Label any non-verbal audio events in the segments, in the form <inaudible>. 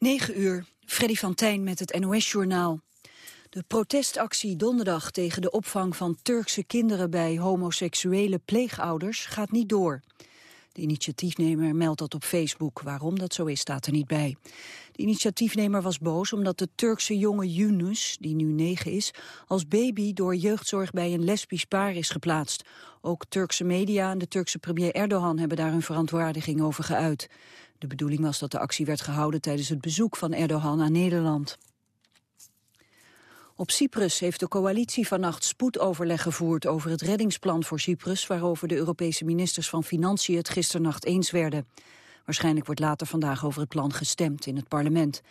9 uur, Freddy van Tijn met het NOS-journaal. De protestactie donderdag tegen de opvang van Turkse kinderen bij homoseksuele pleegouders gaat niet door. De initiatiefnemer meldt dat op Facebook. Waarom dat zo is, staat er niet bij. De initiatiefnemer was boos omdat de Turkse jonge Yunus, die nu negen is, als baby door jeugdzorg bij een lesbisch paar is geplaatst. Ook Turkse media en de Turkse premier Erdogan hebben daar hun verantwoording over geuit. De bedoeling was dat de actie werd gehouden tijdens het bezoek van Erdogan aan Nederland. Op Cyprus heeft de coalitie vannacht spoedoverleg gevoerd over het reddingsplan voor Cyprus, waarover de Europese ministers van Financiën het gisternacht eens werden. Waarschijnlijk wordt later vandaag over het plan gestemd in het parlement.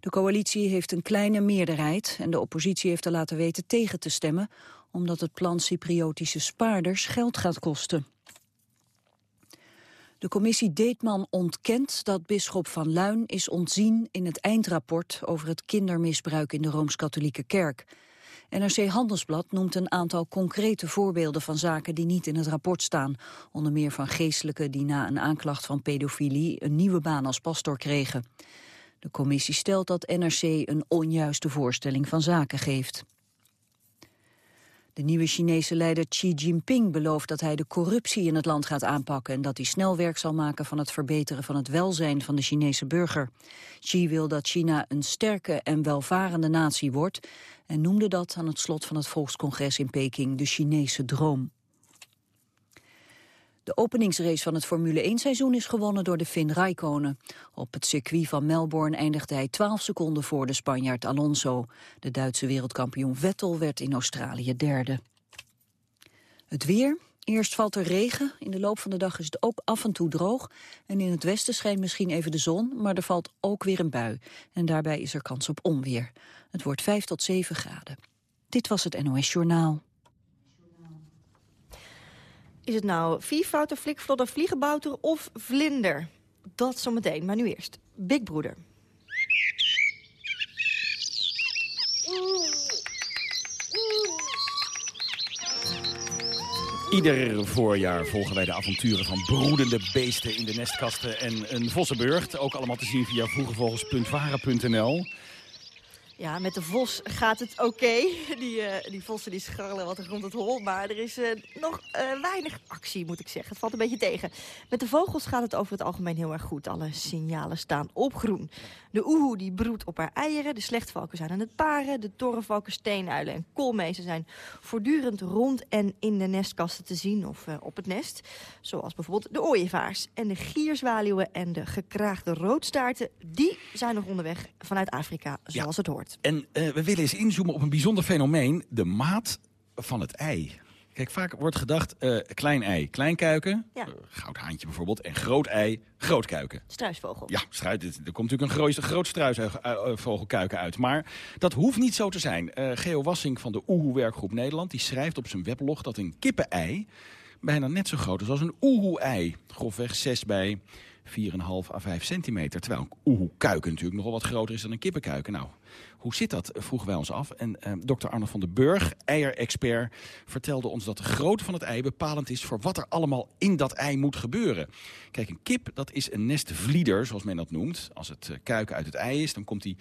De coalitie heeft een kleine meerderheid en de oppositie heeft er laten weten tegen te stemmen, omdat het plan Cypriotische spaarders geld gaat kosten. De commissie Deetman ontkent dat bisschop van Luin is ontzien in het eindrapport over het kindermisbruik in de Rooms-Katholieke Kerk. NRC Handelsblad noemt een aantal concrete voorbeelden van zaken die niet in het rapport staan. Onder meer van geestelijken die na een aanklacht van pedofilie een nieuwe baan als pastor kregen. De commissie stelt dat NRC een onjuiste voorstelling van zaken geeft. De nieuwe Chinese leider Xi Jinping belooft dat hij de corruptie in het land gaat aanpakken en dat hij snel werk zal maken van het verbeteren van het welzijn van de Chinese burger. Xi wil dat China een sterke en welvarende natie wordt en noemde dat aan het slot van het volkscongres in Peking de Chinese droom. De openingsrace van het Formule 1-seizoen is gewonnen door de Finn Raikkonen. Op het circuit van Melbourne eindigde hij 12 seconden voor de Spanjaard Alonso. De Duitse wereldkampioen Vettel werd in Australië derde. Het weer. Eerst valt er regen. In de loop van de dag is het ook af en toe droog. En in het westen schijnt misschien even de zon, maar er valt ook weer een bui. En daarbij is er kans op onweer. Het wordt 5 tot 7 graden. Dit was het NOS Journaal. Is het nou vierfouter, flikvlodder, vliegenbouter of vlinder? Dat zometeen, maar nu eerst. Big Broeder. Ieder voorjaar volgen wij de avonturen van broedende beesten in de nestkasten en een vossenburgt. Ook allemaal te zien via vroegevogels.varen.nl. Ja, met de vos gaat het oké. <laughs> Die, uh, die vossen die scharrelen wat rond het hol. Maar er is uh, nog uh, weinig actie, moet ik zeggen. Het valt een beetje tegen. Met de vogels gaat het over het algemeen heel erg goed. Alle signalen staan op groen. De oehoe die broedt op haar eieren. De slechtvalken zijn aan het paren. De torenvalken, steenuilen en koolmezen zijn voortdurend rond en in de nestkasten te zien. Of op het nest. Zoals bijvoorbeeld de ooievaars. En de gierzwaluwen en de gekraagde roodstaarten. Die zijn nog onderweg vanuit Afrika, zoals ja. het hoort. En uh, we willen eens inzoomen op een bijzonder fenomeen. De maat van het ei. Kijk, vaak wordt gedacht, uh, klein ei, klein kuiken. Ja. Uh, goudhaantje bijvoorbeeld. En groot ei, groot kuiken. Struisvogel. Ja, struis, er komt natuurlijk een groot, groot struisvogelkuiken uit. Maar dat hoeft niet zo te zijn. Uh, Geo Wassing van de Oehoe-werkgroep Nederland... die schrijft op zijn weblog dat een kippenei bijna net zo groot is als een oehoe-ei. Grofweg 6 bij 4,5 à 5 centimeter. Terwijl een oehoe-kuiken natuurlijk nogal wat groter is dan een kippenkuiken. Nou, hoe zit dat, vroegen wij ons af. En uh, dokter Arno van den Burg, eierexpert, vertelde ons dat de grootte van het ei bepalend is voor wat er allemaal in dat ei moet gebeuren. Kijk, een kip, dat is een nestvlieder, zoals men dat noemt. Als het uh, kuiken uit het ei is, dan, komt die,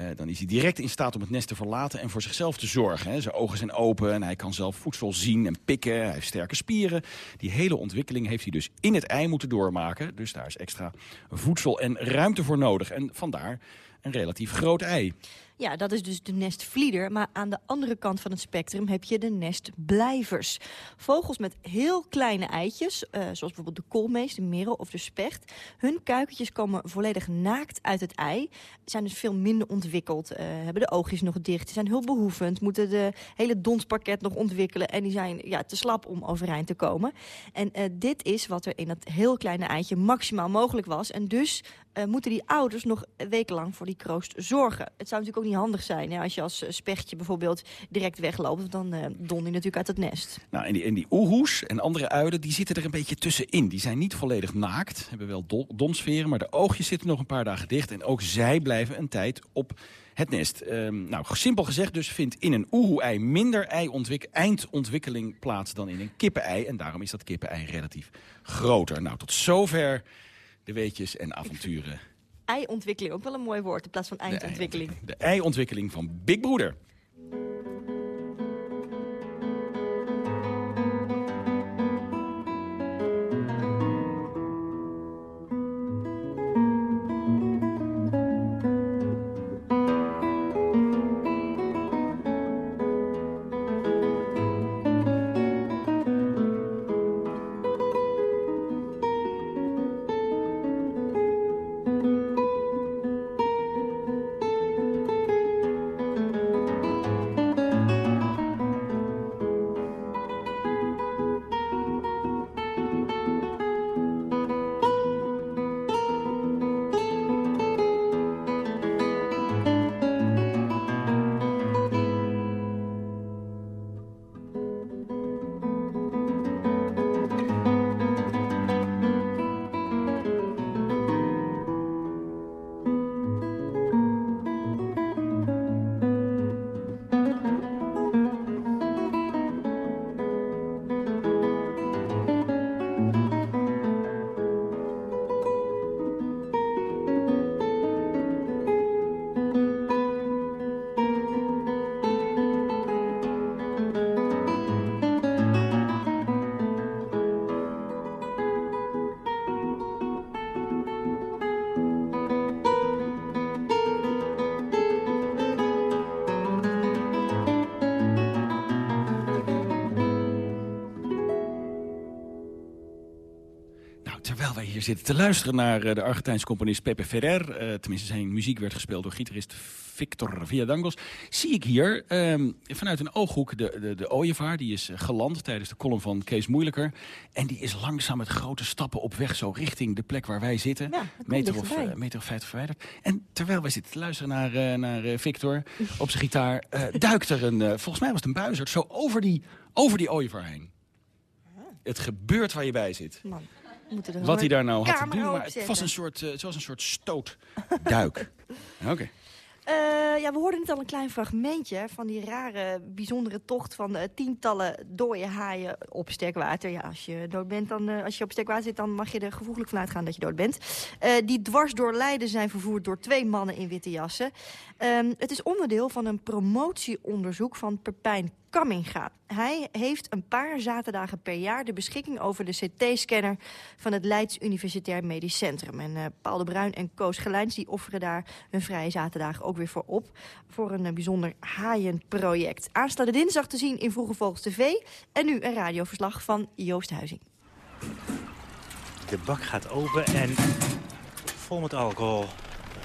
uh, dan is hij direct in staat om het nest te verlaten en voor zichzelf te zorgen. Hè. Zijn ogen zijn open en hij kan zelf voedsel zien en pikken. Hij heeft sterke spieren. Die hele ontwikkeling heeft hij dus in het ei moeten doormaken. Dus daar is extra voedsel en ruimte voor nodig. En vandaar een relatief groot ei. Ja, dat is dus de nestvlieder. Maar aan de andere kant van het spectrum heb je de nestblijvers. Vogels met heel kleine eitjes, uh, zoals bijvoorbeeld de koolmees, de merel of de specht. Hun kuikentjes komen volledig naakt uit het ei. Zijn dus veel minder ontwikkeld. Uh, hebben de oogjes nog dicht. Zijn hulpbehoevend. Moeten de hele donspakket nog ontwikkelen. En die zijn ja, te slap om overeind te komen. En uh, dit is wat er in dat heel kleine eitje maximaal mogelijk was. En dus moeten die ouders nog wekenlang voor die kroost zorgen. Het zou natuurlijk ook niet handig zijn als je als spechtje bijvoorbeeld direct wegloopt. Dan uh, don je natuurlijk uit het nest. Nou, en die, en die oehoes en andere uilen die zitten er een beetje tussenin. Die zijn niet volledig naakt, hebben wel do donsferen, maar de oogjes zitten nog een paar dagen dicht. En ook zij blijven een tijd op het nest. Um, nou, simpel gezegd dus vindt in een oehoe-ei minder eindontwikkeling plaats dan in een kippen-ei. En daarom is dat kippen-ei relatief groter. Nou, tot zover de weetjes en avonturen Ei-ontwikkeling, ook wel een mooi woord in plaats van eindontwikkeling. De ei-ontwikkeling van Big Broeder. Hier zitten te luisteren naar eh, de Argentijnse componist Pepe Ferrer... eh, tenminste zijn muziek werd gespeeld door gitarist Victor Villadangos... zie ik hier ehm, vanuit een ooghoek de, de, de ooievaar. Die is eh, geland tijdens de column van Kees Moeilijker. En die is langzaam met grote stappen op weg zo richting de plek waar wij zitten. Ja, meter, of, meter of vijftig verwijderd. En terwijl wij zitten te luisteren naar, naar Victor <laughs> op zijn gitaar... duikt er een, volgens mij was het een buizerd, zo over die, over die ooievaar heen. Het gebeurt waar je bij zit. Man, er Wat hij daar nou had te doen, maar het opzetten. was een soort, eh, het was een soort stootduik. <laughs> Oké. Eh, ja, we hoorden net al een klein fragmentje van die rare, bijzondere tocht van eh, tientallen dode haaien op sterkwater. Ja, als je dood bent, dan, eh, als je op sterkwater zit, dan mag je er gevoeglijk van uitgaan dat je dood bent. Eh, die dwars door Leiden zijn vervoerd door twee mannen in witte jassen. Ehm, het is onderdeel van een promotieonderzoek van Pepijn Kamminga. Hij heeft een paar zaterdagen per jaar de beschikking over de CT-scanner van het Leids Universitair Medisch Centrum. En eh, Paul de Bruin en Koos Gelijns die offeren daar hun vrije zaterdagen ook weer voor op. Voor een eh, bijzonder haaienproject. Aanstaande dinsdag te zien in Vroege Vogels TV. En nu een radioverslag van Joost Huizing. De bak gaat open en vol met alcohol.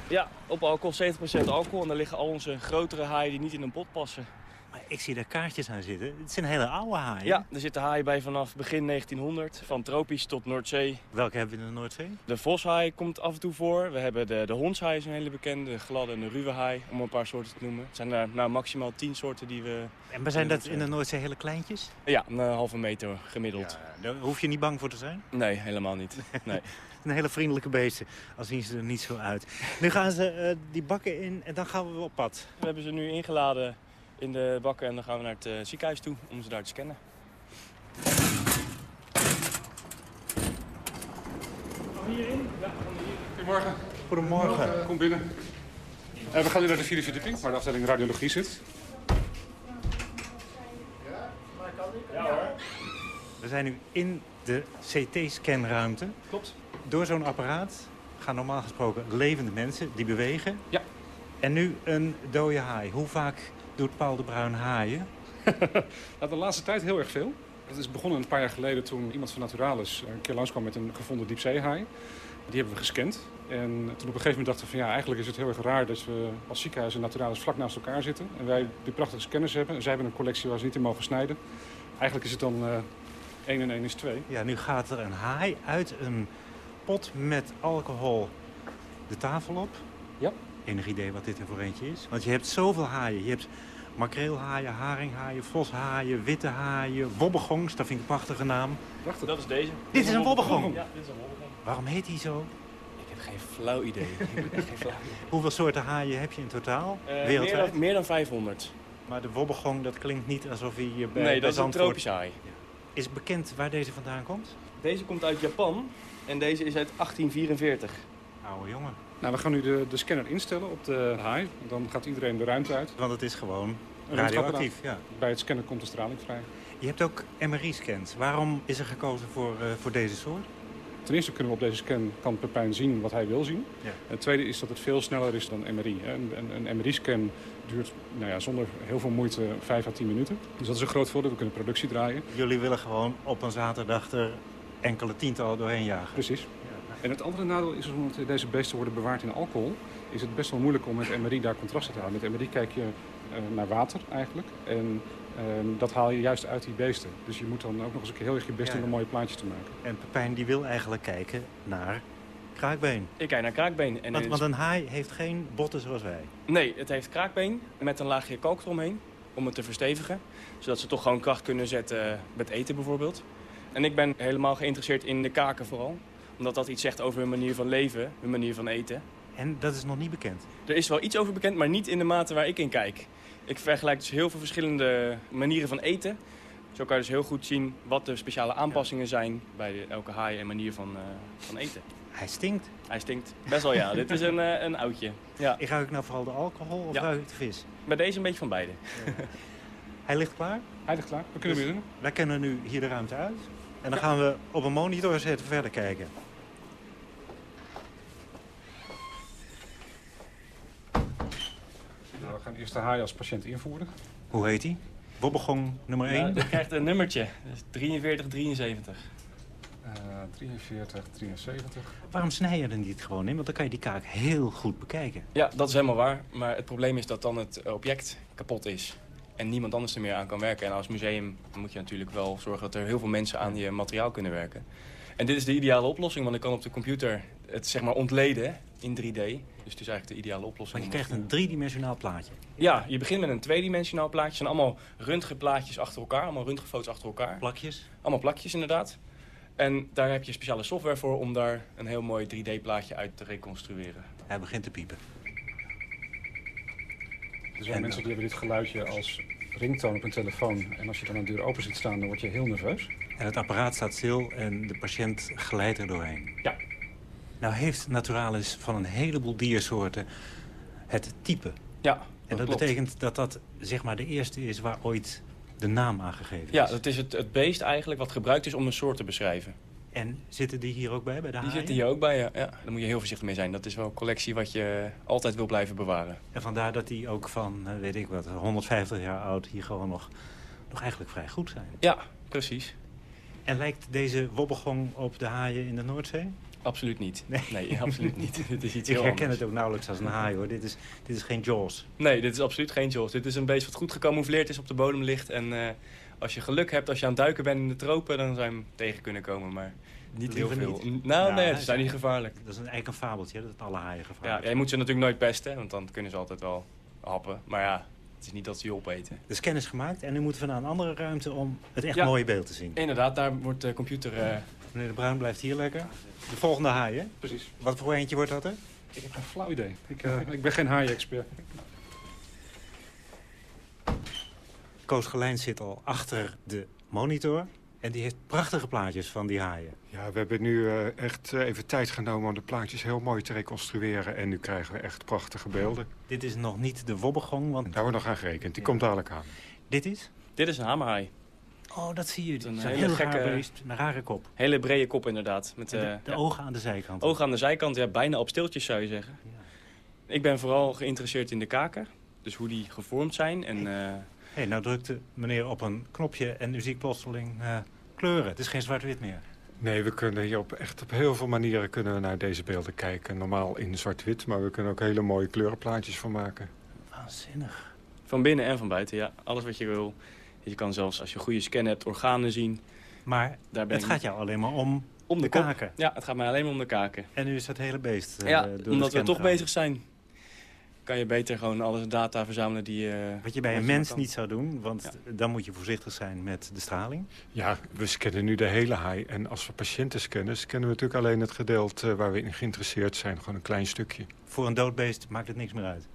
Ja, op alcohol, 70% alcohol. En daar liggen al onze grotere haaien die niet in een pot passen. Maar ik zie daar kaartjes aan zitten. Het zijn hele oude haaien. Ja, er zitten haaien bij vanaf begin 1900. Van tropisch tot Noordzee. Welke hebben we in de Noordzee? De voshaai komt af en toe voor. We hebben de, de hondshaai is een hele bekende. De gladde en de ruwe haai, om een paar soorten te noemen. Het zijn er nou, maximaal 10 soorten die we... En maar zijn dat in de Noordzee hele kleintjes? Ja, een eh, halve meter gemiddeld. daar hoef je niet bang voor te zijn. Nee, helemaal niet. <laughs> Nee. Een hele vriendelijke beesten. Al zien ze er niet zo uit. Nu gaan ze eh, die bakken in en dan gaan we weer op pad. We hebben ze nu ingeladen in de bakken en dan gaan we naar het eh, ziekenhuis toe om ze daar te scannen. Goedemorgen. Goedemorgen. Kom binnen. Eh, we gaan nu naar de vierde verdieping, waar de afdeling radiologie zit. We zijn nu in de CT-scanruimte. Klopt. Door zo'n apparaat gaan normaal gesproken levende mensen die bewegen. Ja. En nu een dode haai. Hoe vaak doet Paul de Bruin haaien? <laughs> Nou, de laatste tijd heel erg veel. Dat is begonnen een paar jaar geleden toen iemand van Naturalis een keer langskwam met een gevonden diepzeehaai. Die hebben we gescand. En toen op een gegeven moment dachten we van ja, eigenlijk is het heel erg raar dat we als ziekenhuis en Naturalis vlak naast elkaar zitten. En wij die prachtige scanners hebben. En zij hebben een collectie waar ze niet in mogen snijden. Eigenlijk is het dan eh 1 en 1 is 2. Ja, nu gaat er een haai uit een pot met alcohol de tafel op. Ja. Enig idee wat dit er voor eentje is? Want je hebt zoveel haaien. Je hebt makreelhaaien, haringhaaien, voshaaien, witte haaien, wobbegongs. Dat vind ik een prachtige naam. Prachtig. Dat is deze. Dit is een wobbegong. Ja, dit is een wobbegong. Waarom heet die zo? Ik heb geen flauw idee. <laughs> Ik heb echt geen flauw idee. Hoeveel soorten haaien heb je in totaal? Eh, meer, Wereldwijd? dan, meer dan 500. Maar de wobbegong, dat klinkt niet alsof hij hier bij, nee, dat is een tropische haai. Is bekend waar deze vandaan komt? Deze komt uit Japan en deze is uit 1844. Oude jongen. Nou, we gaan nu de, de scanner instellen op de haai. Dan gaat iedereen de ruimte uit. Want het is gewoon radioactief. Ja. Bij het scannen komt de straling vrij. Je hebt ook MRI-scans. Waarom is er gekozen voor, eh, voor deze soort? Ten eerste kunnen we op deze scan kan Pepijn zien wat hij wil zien. Ja. En het tweede is dat het veel sneller is dan MRI. Een, een, een MRI-scan duurt nou ja, zonder heel veel moeite 5 à 10 minuten. Dus dat is een groot voordeel. We kunnen productie draaien. Jullie willen gewoon op een zaterdag er enkele tientallen doorheen jagen. Precies. En het andere nadeel is omdat deze beesten worden bewaard in alcohol... is het best wel moeilijk om met MRI daar contrasten te houden. Met MRI kijk je eh, naar water eigenlijk. En eh, dat haal je juist uit die beesten. Dus je moet dan ook nog eens een keer heel erg je best Ja. doen om mooie plaatjes te maken. En Pepijn die wil eigenlijk kijken naar kraakbeen. Ik kijk naar kraakbeen. En Want, want een haai heeft geen botten zoals wij. Nee, het heeft kraakbeen met een laagje kalk eromheen. Om het te verstevigen. Zodat ze toch gewoon kracht kunnen zetten met eten bijvoorbeeld. En ik ben helemaal geïnteresseerd in de kaken vooral. Omdat dat iets zegt over hun manier van leven, hun manier van eten. En dat is nog niet bekend. Er is wel iets over bekend, maar niet in de mate waar ik in kijk. Ik vergelijk dus heel veel verschillende manieren van eten. Zo kan je dus heel goed zien wat de speciale aanpassingen zijn bij de- elke haai en manier van, eh, van eten. Hij stinkt. Hij stinkt best wel ja. <laughs> Dit is een, eh, een oudje. Ja. Ik ruik nou vooral de alcohol of Ja. ruik ik de vis? Bij deze een beetje van beide. Hij ligt klaar. Hij ligt klaar. We kunnen Dus- beginnen. Wij kunnen nu hier de ruimte uit. En dan gaan we op een monitor zetten verder kijken. We gaan eerst de haai als patiënt invoeren. Hoe heet hij? Wobbegong nummer 1. Nou, dat krijgt een nummertje. Dat is 43, 73. Eh 43, 73. Waarom snij je er niet gewoon in? Want dan kan je die kaak heel goed bekijken. Ja, dat is helemaal waar. Maar het probleem is dat dan het object kapot is. En niemand anders er meer aan kan werken. En als museum moet je natuurlijk wel zorgen dat er heel veel mensen aan je materiaal kunnen werken. En dit is de ideale oplossing, want ik kan op de computer het zeg maar ontleden in 3D. Dus het is eigenlijk de ideale oplossing. Want je krijgt een driedimensionaal plaatje. Ja, je begint met een tweedimensionaal plaatje. Het zijn allemaal röntgenplaatjes achter elkaar, allemaal röntgenfoto's achter elkaar. Plakjes. Allemaal plakjes inderdaad. En daar heb je speciale software voor om daar een heel mooi 3D-plaatje uit te reconstrueren. Hij begint te piepen. Er zijn En- mensen die hebben dit geluidje als ringtoon op hun telefoon. En als je dan een deur open ziet staan, dan word je heel nerveus. En het apparaat staat stil en de patiënt glijdt er doorheen. Ja. Nou heeft Naturalis van een heleboel diersoorten het type. Ja, En dat klopt. betekent dat dat zeg maar de eerste is waar ooit de naam aangegeven is. Ja, dat is het, het beest eigenlijk wat gebruikt is om een soort te beschrijven. En zitten die hier ook bij, bij de Die haaien? zitten hier ook bij, ja. ja. Daar moet je heel voorzichtig mee zijn. Dat is wel een collectie wat je altijd wil blijven bewaren. En vandaar dat die ook van, eh, weet ik wat, 150 jaar oud hier gewoon nog, nog eigenlijk vrij goed zijn. Ja, precies. En lijkt deze wobbegong op de haaien in de Noordzee? Absoluut niet. Nee. <laughs> absoluut niet. <laughs> dit is iets Ik heel herken anders. het ook nauwelijks als een haai hoor. Dit is, dit is geen Jaws. Nee, dit is absoluut geen Jaws. Dit is een beest wat goed gecamoufleerd is op de bodem ligt. En eh, als je geluk hebt, als je aan het duiken bent in de tropen, dan zou je hem tegen kunnen komen. Maar niet heel veel. niet. Nou, Ja, nee, hij ze zijn niet gevaarlijk. Dat is een, eigenlijk een fabeltje, dat alle haaien Ja, gevaarlijk jij moet ze natuurlijk nooit pesten, want dan kunnen ze altijd wel happen. Maar ja, het is niet dat ze je opeten. De scan is gemaakt en nu moeten we naar een andere ruimte om het echt Ja. mooie beeld te zien. Inderdaad, daar wordt de computer... eh, Meneer De Bruin blijft hier lekker. De volgende haai, hè? Precies. Wat voor eentje wordt dat er? Ik heb geen flauw idee. Ik, eh, ik ben geen haai-expert. Koos Gelijn zit al achter de monitor. En die heeft prachtige plaatjes van die haaien. Ja, we hebben nu eh, echt eh, even tijd genomen om de plaatjes heel mooi te reconstrueren. En nu krijgen we echt prachtige beelden. Dit is nog niet de wobbegong, want Daar wordt nog aan gerekend. Die Ja. komt dadelijk aan. dit is... dit is een hamerhaai. Oh, dat zie je. Een hele heel gekke- raar beest, een rare kop. Hele brede kop inderdaad. Met de, eh, de ja, ogen aan de zijkant. ogen aan de zijkant, ja, bijna op stiltjes zou je zeggen. Ja. Ik ben vooral geïnteresseerd in de kaken. Dus hoe die gevormd zijn. En eh, Hé, nou drukte meneer op een knopje en u ziet plotseling eh, kleuren. Het is geen zwart-wit meer. Nee, we kunnen hier op, echt op heel veel manieren kunnen we naar deze beelden kijken. Normaal in zwart-wit, maar we kunnen ook hele mooie kleurenplaatjes van maken. Waanzinnig. van binnen en van buiten, ja. Alles wat je wil. Je kan zelfs, als je een goede scan hebt, organen zien. Maar Daar ben het ik gaat jou alleen maar om om de, kaken. Ja, het gaat mij alleen maar om de kaken. En nu is dat hele beest eh, ja, door de omdat we toch bezig zijn, kan je beter gewoon alle data verzamelen die... eh, Wat je bij een mens kan. niet zou doen, want Ja. dan moet je voorzichtig zijn met de straling. Ja, we scannen nu de hele haai. En als we patiënten scannen, scannen we natuurlijk alleen het gedeelte waar we in geïnteresseerd zijn. Gewoon een klein stukje. Voor een dood beest maakt het niks meer uit.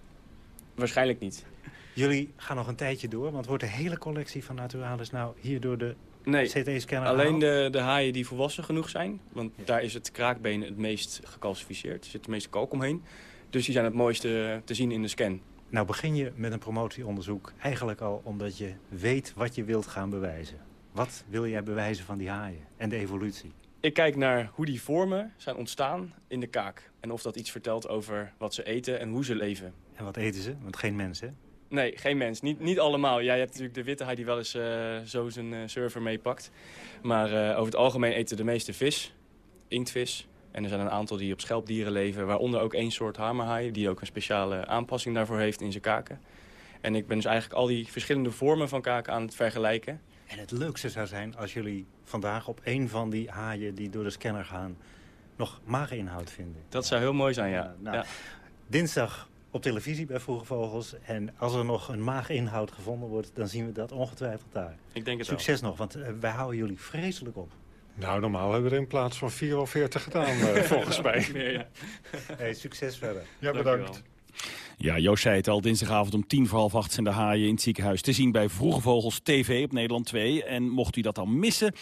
Waarschijnlijk niet. Jullie gaan nog een tijdje door, want wordt de hele collectie van Naturalis nou hier door de Nee, CT-scanner alleen de, de haaien die volwassen genoeg zijn. Want daar is het kraakbeen het meest gecalcificeerd. Er zit het meeste kalk omheen. Dus die zijn het mooiste te zien in de scan. Nou begin je met een promotieonderzoek eigenlijk al omdat je weet wat je wilt gaan bewijzen. Wat wil jij bewijzen van die haaien en de evolutie? Ik kijk naar hoe die vormen zijn ontstaan in de kaak. En of dat iets vertelt over wat ze eten en hoe ze leven. En wat eten ze? Want geen mensen. Nee, geen mens. Niet, niet allemaal. Jij hebt natuurlijk de witte haai die wel eens uh, zo zijn uh, server meepakt. Maar uh, over het algemeen eten de meeste vis, inktvis. En er zijn een aantal die op schelpdieren leven. Waaronder ook één soort hamerhaai die ook een speciale aanpassing daarvoor heeft in zijn kaken. En ik ben dus eigenlijk al die verschillende vormen van kaken aan het vergelijken. En het leukste zou zijn als jullie vandaag op één van die haaien die door de scanner gaan... nog maaginhoud vinden. Dat zou heel mooi zijn, ja. nou, ja. Dinsdag op televisie bij Vroege Vogels. En als er nog een maaginhoud gevonden wordt, dan zien we dat ongetwijfeld daar. Ik denk het Succes nog, want uh, wij houden jullie vreselijk op. Nou, normaal hebben we er in plaats van 44 gedaan, uh, <laughs> volgens mij. Meer, ja. hey, succes verder. Ja, bedankt. Ja, Joost zei het al, dinsdagavond om tien voor half acht zijn de haaien in het ziekenhuis te zien bij Vroege Vogels TV op Nederland 2. En mocht u dat dan missen,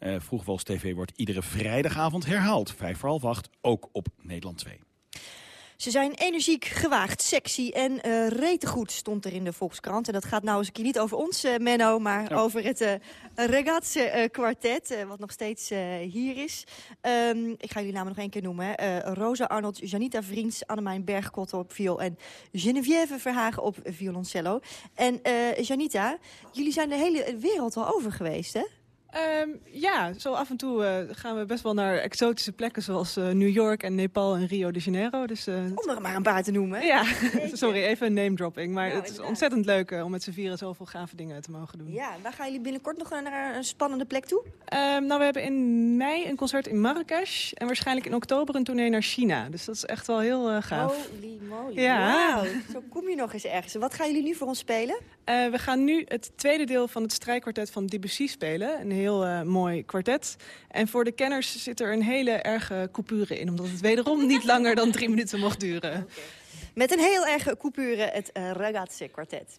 uh, Vroege Vogels TV wordt iedere vrijdagavond herhaald. Vijf voor half acht, ook op Nederland 2. Ze zijn energiek, gewaagd, sexy en uh, retegoed, stond er in de Volkskrant. En dat gaat nou eens een keer niet over ons, uh, Menno, maar Ja. over het uh, Ragazze kwartet, wat nog steeds hier is. Um, ik ga jullie namen nog één keer noemen. Rosa Arnold, Janita Vriends, Annemijn Bergkotte op viool en Geneviève Verhagen op violoncello. En Janita, jullie zijn de hele wereld al over geweest, hè? Um, ja, zo af en toe uh, gaan we best wel naar exotische plekken zoals uh, New York en Nepal en Rio de Janeiro. Dus, uh, om er maar een paar te noemen. Ja, sorry, even een name dropping. Maar nou, het is ontzettend leuk om met z'n vieren zoveel gave dingen te mogen doen. Ja, waar gaan jullie binnenkort nog naar een spannende plek toe? Um, nou, we hebben in mei een concert in Marrakesh en waarschijnlijk in oktober een tournee naar China. Dus dat is echt wel heel gaaf. Holy Ja. Wow, zo kom je nog eens ergens. Wat gaan jullie nu voor ons spelen? Uh, we gaan nu het tweede deel van het strijkkwartet van Debussy spelen. Een heel uh, mooi kwartet. En voor de kenners zit er een hele erge coupure in. Omdat het wederom <laughs> niet langer dan drie minuten mocht duren. Okay. Met een heel erge coupure het uh, kwartet.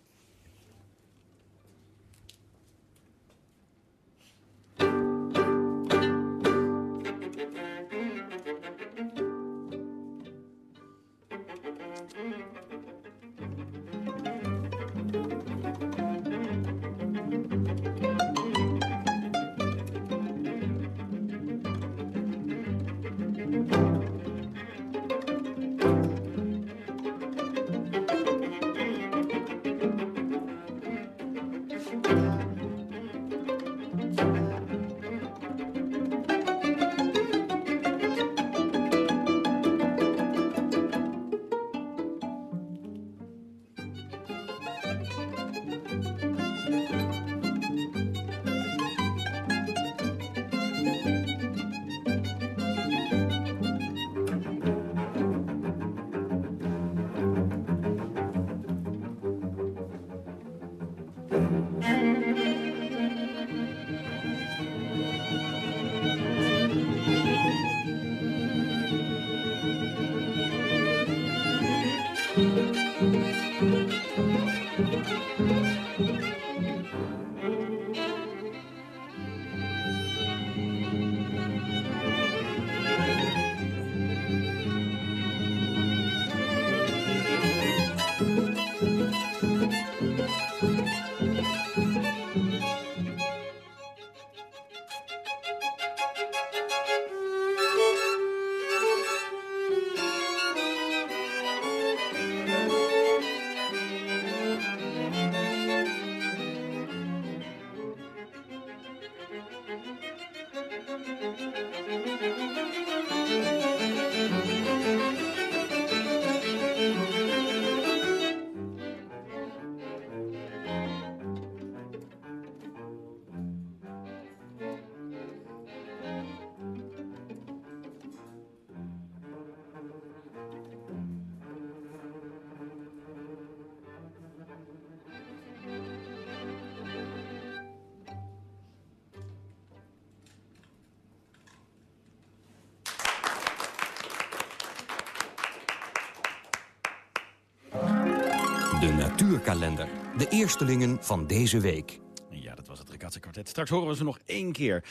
De natuurkalender. De eerstelingen van deze week. Ja, dat was het Ricatse kwartet. Straks horen we ze nog één keer.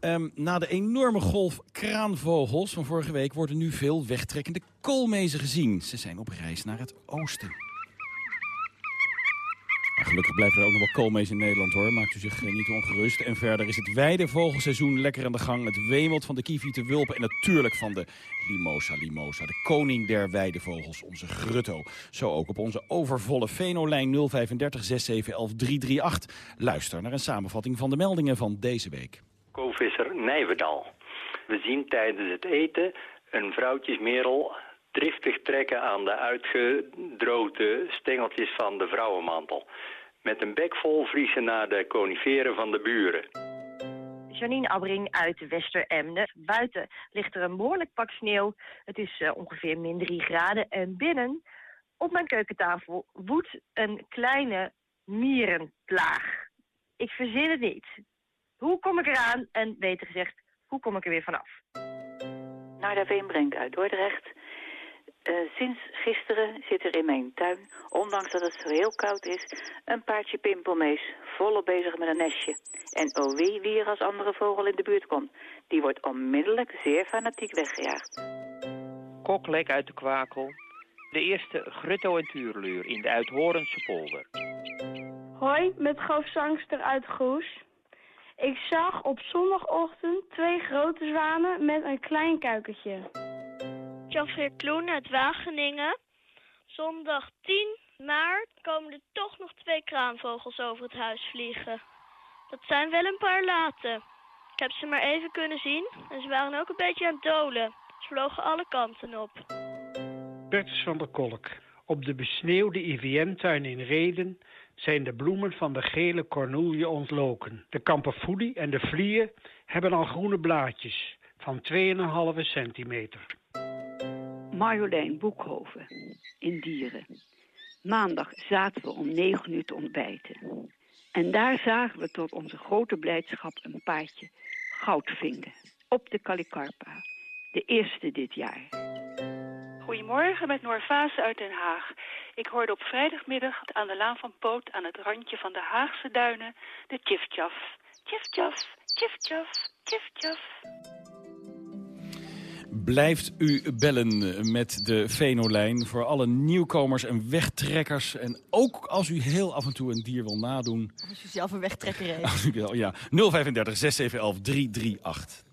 Ehm, na de enorme golf kraanvogels van vorige week... worden nu veel wegtrekkende koolmezen gezien. Ze zijn op reis naar het oosten. Gelukkig blijven er ook nog wel koolmees in Nederland hoor. Maakt u zich niet ongerust. En verder is het weidevogelseizoen lekker aan de gang. Het wemelt van de de wulpen en natuurlijk van de limosa limosa. De koning der weidevogels, onze grutto. Zo ook op onze overvolle Venolijn 035 6711 338. Luister naar een samenvatting van de meldingen van deze week. Kovisser Nijverdal. We zien tijdens het eten een vrouwtjesmerel driftig trekken aan de uitgedroogde stengeltjes van de vrouwenmantel. Met een bek vol vriezen naar de coniferen van de buren. Janine Abbring uit Wester-Emden. Buiten ligt er een behoorlijk pak sneeuw. Het is uh, ongeveer min 3 graden. En binnen, op mijn keukentafel, woedt een kleine mierenplaag. Ik verzin het niet. Hoe kom ik eraan? En beter gezegd, hoe kom ik er weer vanaf? Naar de brengt uit Dordrecht uh, sinds gisteren zit er in mijn tuin, ondanks dat het zo heel koud is, een paardje pimpelmees, volop bezig met een nestje. En oh wie, wie er als andere vogel in de buurt komt, die wordt onmiddellijk zeer fanatiek weggejaagd. Koklek uit de kwakel, de eerste grutto en tuurluur in de Uithorense polder. Hoi, met Goofzangster uit Goes. Ik zag op zondagochtend twee grote zwanen met een klein kuikentje. Jan Kloen uit Wageningen. Zondag 10 maart komen er toch nog twee kraanvogels over het huis vliegen. Dat zijn wel een paar laten. Ik heb ze maar even kunnen zien en ze waren ook een beetje aan het dolen. Ze vlogen alle kanten op. Bertus van der Kolk. Op de besneeuwde IVM-tuin in Reden zijn de bloemen van de gele cornoelje ontloken. De kamperfoelie en de vlieren hebben al groene blaadjes van 2,5 centimeter. Marjolein Boekhoven in Dieren. Maandag zaten we om negen uur te ontbijten. En daar zagen we tot onze grote blijdschap een paardje goudvinken op de Calicarpa. De eerste dit jaar. Goedemorgen met Noor uit Den Haag. Ik hoorde op vrijdagmiddag aan de Laan van Poot aan het randje van de Haagse duinen de tjiftjaf. Tjiftjaf, tjiftjaf, tjiftjaf. Blijft u bellen met de Venolijn voor alle nieuwkomers en wegtrekkers. En ook als u heel af en toe een dier wil nadoen. Als u zelf een wegtrekker heeft. Ja, 035 6711 338.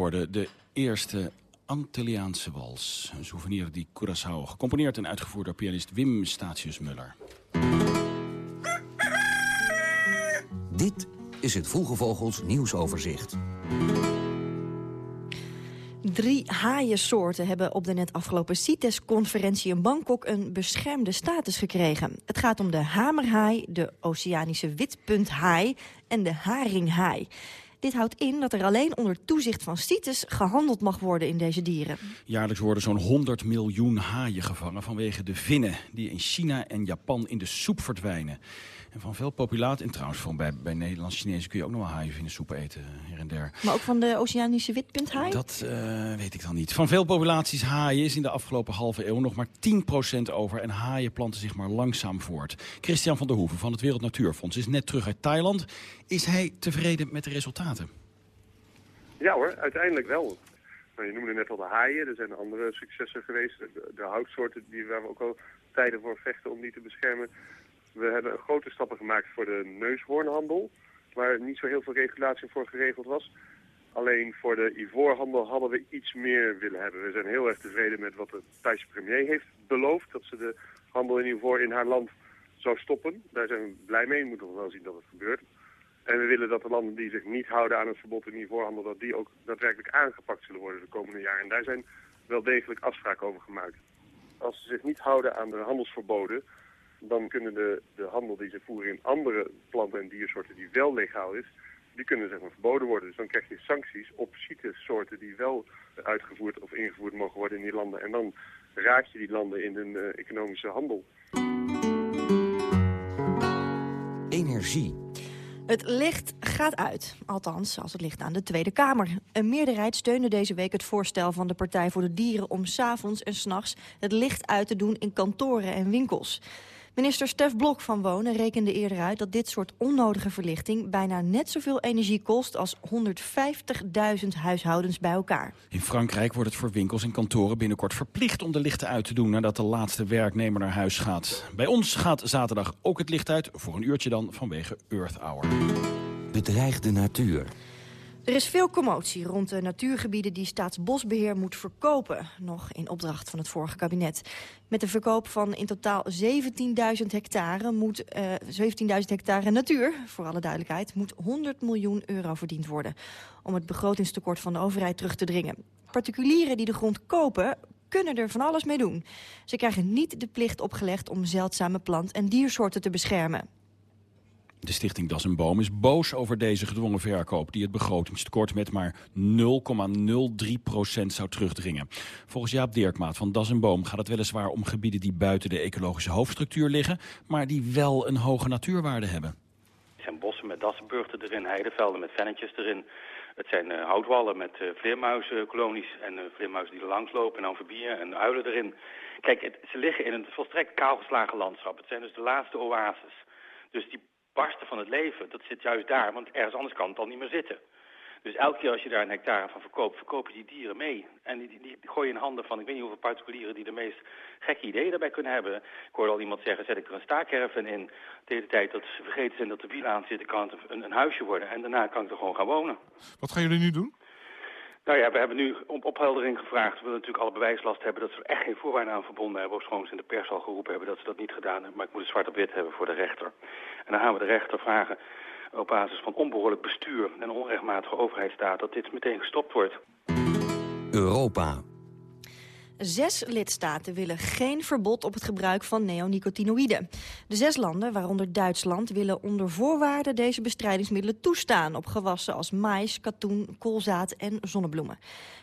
Hoorde de eerste Antilliaanse wals. Een souvenir die Curaçao, gecomponeerd en uitgevoerd door pianist Wim Statius-Muller. Dit is het Vroege Vogels nieuwsoverzicht. Drie haaiensoorten hebben op de net afgelopen CITES-conferentie in Bangkok een beschermde status gekregen. Het gaat om de hamerhaai, de Oceanische witpunthaai en de haringhaai. Dit houdt in dat er alleen onder toezicht van CITES gehandeld mag worden in deze dieren. Jaarlijks worden zo'n 100 miljoen haaien gevangen vanwege de vinnen... die in China en Japan in de soep verdwijnen. En van veel populatie, en trouwens van bij, bij Nederlands-Chinezen kun je ook nog wel haaien in de soep eten, her en der. Maar ook van de Oceanische witpunthaai? Dat uh, weet ik dan niet. Van veel populaties haaien is in de afgelopen halve eeuw nog maar 10% over. En haaien planten zich maar langzaam voort. Christian van der Hoeven van het Wereld Natuurfonds is net terug uit Thailand. Is hij tevreden met de resultaten? Ja hoor, uiteindelijk wel. Nou, je noemde net al de haaien. Er zijn andere successen geweest. De, de houtsoorten die, waar we ook al tijden voor vechten om die te beschermen. We hebben grote stappen gemaakt voor de neushoornhandel, waar niet zo heel veel regulatie voor geregeld was. Alleen voor de ivoorhandel hadden we iets meer willen hebben. We zijn heel erg tevreden met wat de Thaise premier heeft beloofd, dat ze de handel in ivoor in haar land zou stoppen. Daar zijn we blij mee, we moeten nog wel zien dat het gebeurt. En we willen dat de landen die zich niet houden aan het verbod in ivoorhandel, dat die ook daadwerkelijk aangepakt zullen worden de komende jaren. En daar zijn wel degelijk afspraken over gemaakt. Als ze zich niet houden aan de handelsverboden, dan kunnen de, de handel die ze voeren in andere planten- en diersoorten die wel legaal is, die kunnen zeg maar verboden worden. Dus dan krijg je sancties op soorten die wel uitgevoerd of ingevoerd mogen worden in die landen. En dan raak je die landen in hun uh, economische handel. Energie. Het licht gaat uit, althans als het ligt aan de Tweede Kamer. Een meerderheid steunde deze week het voorstel van de Partij voor de Dieren... om s'avonds en s'nachts het licht uit te doen in kantoren en winkels. Minister Stef Blok van Wonen rekende eerder uit dat dit soort onnodige verlichting bijna net zoveel energie kost als 150.000 huishoudens bij elkaar. In Frankrijk wordt het voor winkels en kantoren binnenkort verplicht om de lichten uit te doen nadat de laatste werknemer naar huis gaat. Bij ons gaat zaterdag ook het licht uit, voor een uurtje dan vanwege Earth Hour. Bedreigde natuur. Er is veel commotie rond de natuurgebieden die Staatsbosbeheer moet verkopen. Nog in opdracht van het vorige kabinet. Met de verkoop van in totaal 17.000 hectare, moet, uh, 17.000 hectare natuur, voor alle duidelijkheid, moet 100 miljoen euro verdiend worden. Om het begrotingstekort van de overheid terug te dringen. Particulieren die de grond kopen, kunnen er van alles mee doen. Ze krijgen niet de plicht opgelegd om zeldzame plant- en diersoorten te beschermen. De stichting Das en Boom is boos over deze gedwongen verkoop... die het begrotingstekort met maar 0,03% zou terugdringen. Volgens Jaap Dirkmaat van Das en Boom gaat het weliswaar om gebieden... die buiten de ecologische hoofdstructuur liggen... maar die wel een hoge natuurwaarde hebben. Het zijn bossen met dassenburgten erin, heidevelden met vennetjes erin... Het zijn uh, houtwallen met uh, vleermuizenkolonies en uh, vleermuizen die er langslopen en amfibieën en uilen erin. Kijk, ze liggen in een volstrekt kaalgeslagen landschap. Het zijn dus de laatste oases. Dus die barsten van het leven, dat zit juist daar, want ergens anders kan het al niet meer zitten. Dus elke keer als je daar een hectare van verkoopt, verkopen die dieren mee. En die, die, gooi je in handen van, ik weet niet hoeveel particulieren die de meest gekke ideeën daarbij kunnen hebben. Ik hoorde al iemand zeggen, zet ik er een staakerven in. De hele tijd dat ze vergeten zijn dat de wielen aan zitten, kan het een, een huisje worden. En daarna kan ik er gewoon gaan wonen. Wat gaan jullie nu doen? Nou ja, we hebben nu op opheldering gevraagd. We willen natuurlijk alle bewijslast hebben dat ze er echt geen voorwaarden aan verbonden hebben. Of schoon in de pers al geroepen hebben dat ze dat niet gedaan hebben. Maar ik moet het zwart op wit hebben voor de rechter. En dan gaan we de rechter vragen op basis van onbehoorlijk bestuur en onrechtmatige overheidsstaat dat dit meteen gestopt wordt. Europa. Zes lidstaten willen geen verbod op het gebruik van neonicotinoïden. De zes landen, waaronder Duitsland, willen onder voorwaarden deze bestrijdingsmiddelen toestaan op gewassen als maïs, katoen, koolzaad en zonnebloemen.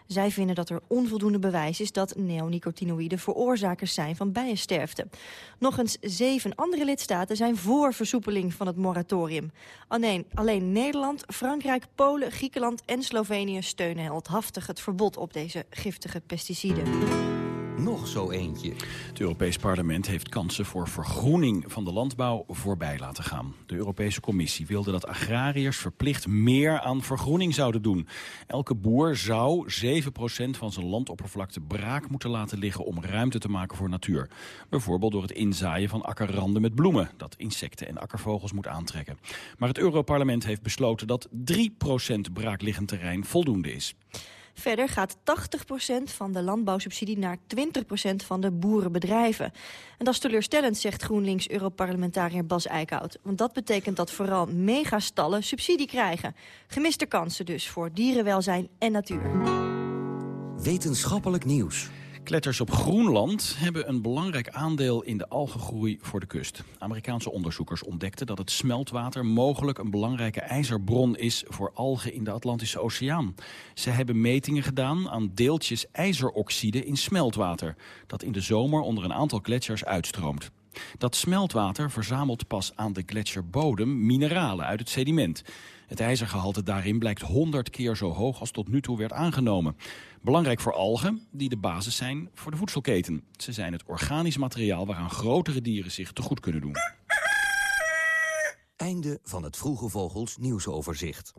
Zij vinden dat er onvoldoende bewijs is dat neonicotinoïden veroorzakers zijn van bijensterfte. Nog eens zeven andere lidstaten zijn voor versoepeling van het moratorium. Alleen, alleen Nederland, Frankrijk, Polen, Griekenland en Slovenië steunen heldhaftig het verbod op deze giftige pesticiden. Nog zo eentje. Het Europees Parlement heeft kansen voor vergroening van de landbouw voorbij laten gaan. De Europese Commissie wilde dat agrariërs verplicht meer aan vergroening zouden doen. Elke boer zou 7% van zijn landoppervlakte braak moeten laten liggen om ruimte te maken voor natuur. Bijvoorbeeld door het inzaaien van akkerranden met bloemen, dat insecten en akkervogels moet aantrekken. Maar het Europarlement heeft besloten dat 3% braakliggend terrein voldoende is. Verder gaat 80% van de landbouwsubsidie naar 20% van de boerenbedrijven. En dat is teleurstellend, zegt GroenLinks-Europarlementariër Bas Eickhout. Want dat betekent dat vooral megastallen subsidie krijgen. Gemiste kansen dus voor dierenwelzijn en natuur. Wetenschappelijk nieuws. Kletters op Groenland hebben een belangrijk aandeel in de algengroei voor de kust. Amerikaanse onderzoekers ontdekten dat het smeltwater mogelijk een belangrijke ijzerbron is voor algen in de Atlantische Oceaan. Ze hebben metingen gedaan aan deeltjes ijzeroxide in smeltwater, dat in de zomer onder een aantal gletsjers uitstroomt. Dat smeltwater verzamelt pas aan de gletsjerbodem mineralen uit het sediment. Het ijzergehalte daarin blijkt 100 keer zo hoog als tot nu toe werd aangenomen. Belangrijk voor algen, die de basis zijn voor de voedselketen. Ze zijn het organisch materiaal waaraan grotere dieren zich te goed kunnen doen. Einde van het Vroege Vogels nieuwsoverzicht.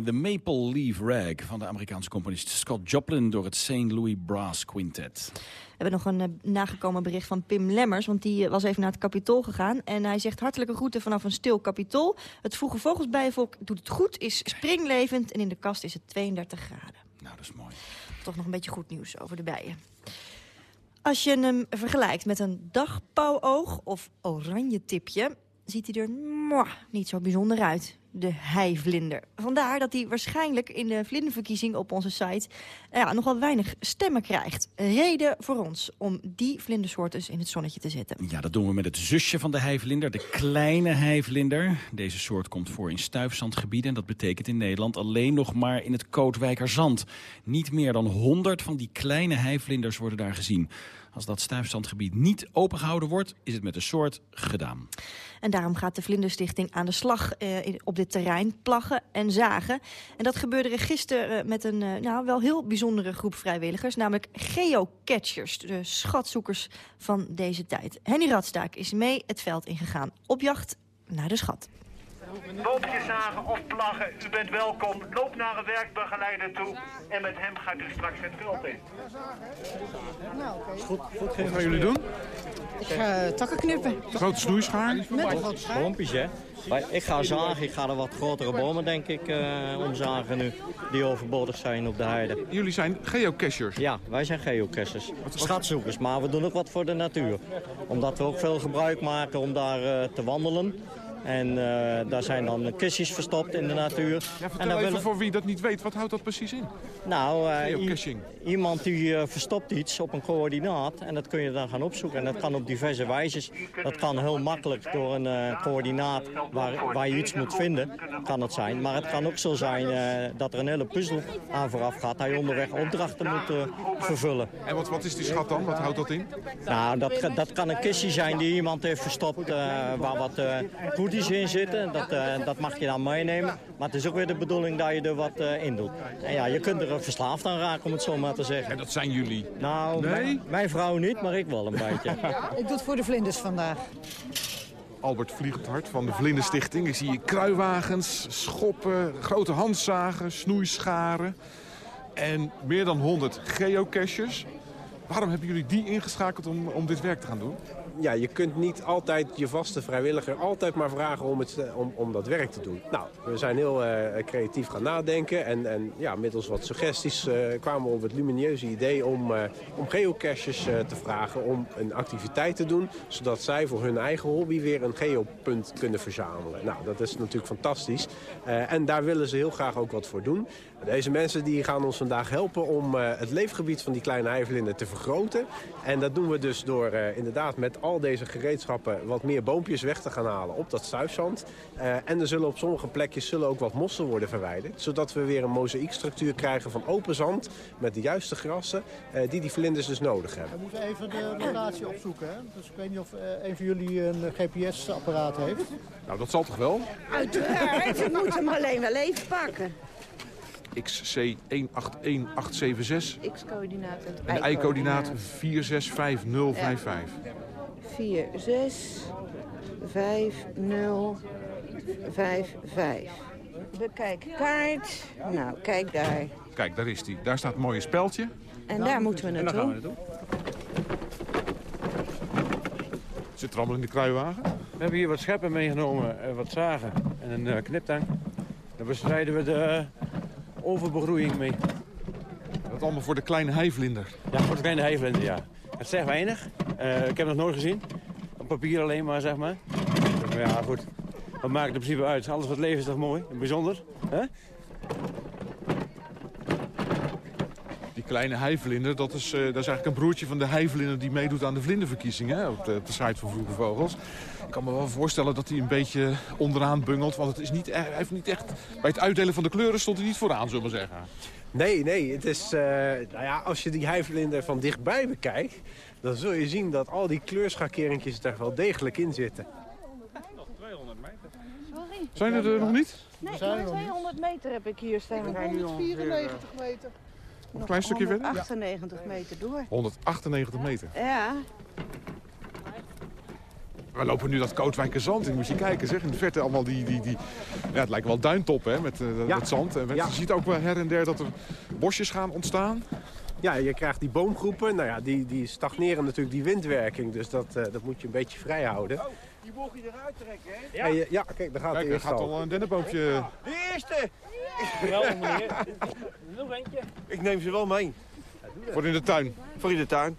Eh, de Maple Leaf Rag van de Amerikaanse componist Scott Joplin... door het St. Louis Brass Quintet. We hebben nog een uh, nagekomen bericht van Pim Lemmers, want die uh, was even naar het Capitool gegaan. En hij zegt hartelijke groeten vanaf een stil Capitool. Het vroege vogelsbijenvolk doet het goed, is springlevend en in de kast is het 32 graden. Nou, dat is mooi. Toch nog een beetje goed nieuws over de bijen. Als je hem vergelijkt met een dagpauwoog of oranje tipje... ziet hij er niet zo bijzonder uit de heivlinder. Vandaar dat hij waarschijnlijk in de vlinderverkiezing op onze site ja, nogal weinig stemmen krijgt. Reden voor ons om die vlindersoorten in het zonnetje te zetten. Ja, dat doen we met het zusje van de heivlinder, de kleine heivlinder. Deze soort komt voor in stuifzandgebieden en dat betekent in Nederland alleen nog maar in het Kootwijkerzand. Niet meer dan 100 van die kleine heivlinders worden daar gezien. Als dat stuifzandgebied niet opengehouden wordt, is het met de soort gedaan. En daarom gaat de Vlinderstichting aan de slag eh, op dit terrein, plaggen en zagen. En dat gebeurde gisteren uh, met een uh, nou, wel heel bijzondere groep vrijwilligers, namelijk geocatchers, de schatzoekers van deze tijd. Henny Radstaak is mee het veld ingegaan op jacht naar de schat. Boompjes zagen of plaggen, u bent welkom. Loop naar een werkbegeleider toe en met hem gaat u straks het veld in. Goed, goed Wat gaan jullie doen? Ik ga takken knippen. Grote snoeischaar? Met een grote schaar. Boompjes, hè? Maar ik ga zagen, ik ga er wat grotere bomen, denk ik, eh, omzagen nu. Die overbodig zijn op de heide. Jullie zijn geocachers? Ja, wij zijn geocachers. Schatzoekers, maar we doen ook wat voor de natuur. Omdat we ook veel gebruik maken om daar eh, te wandelen. En eh, daar zijn dan kistjes verstopt in de natuur. Ja, en dan even willen- voor wie dat niet weet, wat houdt dat precies in? Nou, eh, iemand die eh, verstopt iets op een coördinaat en dat kun je dan gaan opzoeken. En dat kan op diverse wijzes. Dat kan heel makkelijk door een coördinaat waar, waar je iets moet vinden, kan het zijn. Maar het kan ook zo zijn dat er een hele puzzel aan vooraf gaat. Dat je onderweg opdrachten moet vervullen. En wat, wat is die schat dan? Wat houdt dat in? Nou, dat, dat kan een kistje zijn die iemand heeft verstopt waar wat eh goodies in zitten. Dat, eh, dat mag je dan meenemen. Maar het is ook weer de bedoeling dat je er wat eh, in doet. En ja, je kunt er verslaafd aan raken, om het zo maar te zeggen. En dat zijn jullie? Nou, Nee? mijn, vrouw niet, maar ik wel een beetje. Ik doe het voor de vlinders vandaag. Albert Vliegend van de Vlinderstichting. Ik zie hier kruiwagens, schoppen, grote handzagen, snoeischaren. En meer dan 100 geocachers. Waarom hebben jullie die ingeschakeld om, om dit werk te gaan doen? Ja, je kunt niet altijd je vaste vrijwilliger altijd maar vragen om, het, eh, om, om dat werk te doen. Nou, we zijn heel eh, creatief gaan nadenken. En, en ja, middels wat suggesties eh, kwamen we op het lumineuze idee om, eh, om geocachers eh, te vragen om een activiteit te doen. Zodat zij voor hun eigen hobby weer een geopunt kunnen verzamelen. Nou, dat is natuurlijk fantastisch. En daar willen ze heel graag ook wat voor doen. Deze mensen die gaan ons vandaag helpen om eh, het leefgebied van die kleine heivelinden te vergroten. En dat doen we dus door eh, inderdaad met al deze gereedschappen wat meer boompjes weg te gaan halen op dat stuifzand. Eh, en er zullen op sommige plekjes zullen ook wat mossen worden verwijderd. Zodat we weer een mozaïekstructuur krijgen van open zand met de juiste grassen eh, die die vlinders dus nodig hebben. We moeten even de locatie opzoeken. Hè? Dus ik weet niet of eh, een van jullie een GPS-apparaat heeft. Nou, dat zal toch wel? Uiteraard, we moeten hem alleen wel even pakken. XC181876. X-coördinaat en En de I-coördinaat 465055. 4, 6, 5, 0, 5, 5. Bekijk kaart. Nou, kijk daar. Kijk, daar is die. Daar staat een mooie speldje. En daar moeten we naartoe. Zit er allemaal in de kruiwagen? We hebben hier wat scheppen meegenomen, eh, wat zagen en een eh, kniptang. Daar bestrijden we de overbegroeiing mee. Dat allemaal voor de kleine heivlinder. Ja, voor de kleine heivlinder, ja. Het zegt weinig. Eh, ik heb het nog nooit gezien. Op papier alleen maar, zeg maar. Maar ja, goed. Wat maakt het in principe uit? Alles wat leeft is toch mooi en bijzonder? hè? Kleine heivlinder, dat is, eh, dat is eigenlijk een broertje van de heivlinder die meedoet aan de vlinderverkiezingen hè, op, de, op de site van Vroege Vogels. Ik kan me wel voorstellen dat hij een beetje onderaan bungelt, want het is niet, e- hij heeft niet echt... Bij het uitdelen van de kleuren stond hij niet vooraan, zullen we maar zeggen. Nee, nee. Het is, eh, nou ja, als je die heivlinder van dichtbij bekijkt... dan zul je zien dat al die kleurschakerinkjes er wel degelijk in zitten. Zijn er er nog niet? Nee, zijn maar er nog 200 meter heb ik hier staan. 194 meter. Nog een klein stukje verder? 98 meter door. 198 meter. Ja. We lopen nu dat Kootwijker zand in, moet je kijken zeg. In de verte allemaal die... die, die ja, het lijken wel duintoppen hè, met, eh, Ja. met zand. En Ja. Je ziet ook wel her en der dat er bosjes gaan ontstaan. Ja, je krijgt die boomgroepen. Nou ja, die, die stagneren natuurlijk die windwerking. Dus dat, eh, dat moet je een beetje vrij houden. Die mocht je eruit trekken, hè? Ja, ja, ja kijk, daar gaat Kijk, de er eerste gaat al. een dennenboompje... De eerste! Wel, meneer. <laughs> Nog eentje. Ik neem ze wel mee. Voor in de tuin. Voor in de tuin.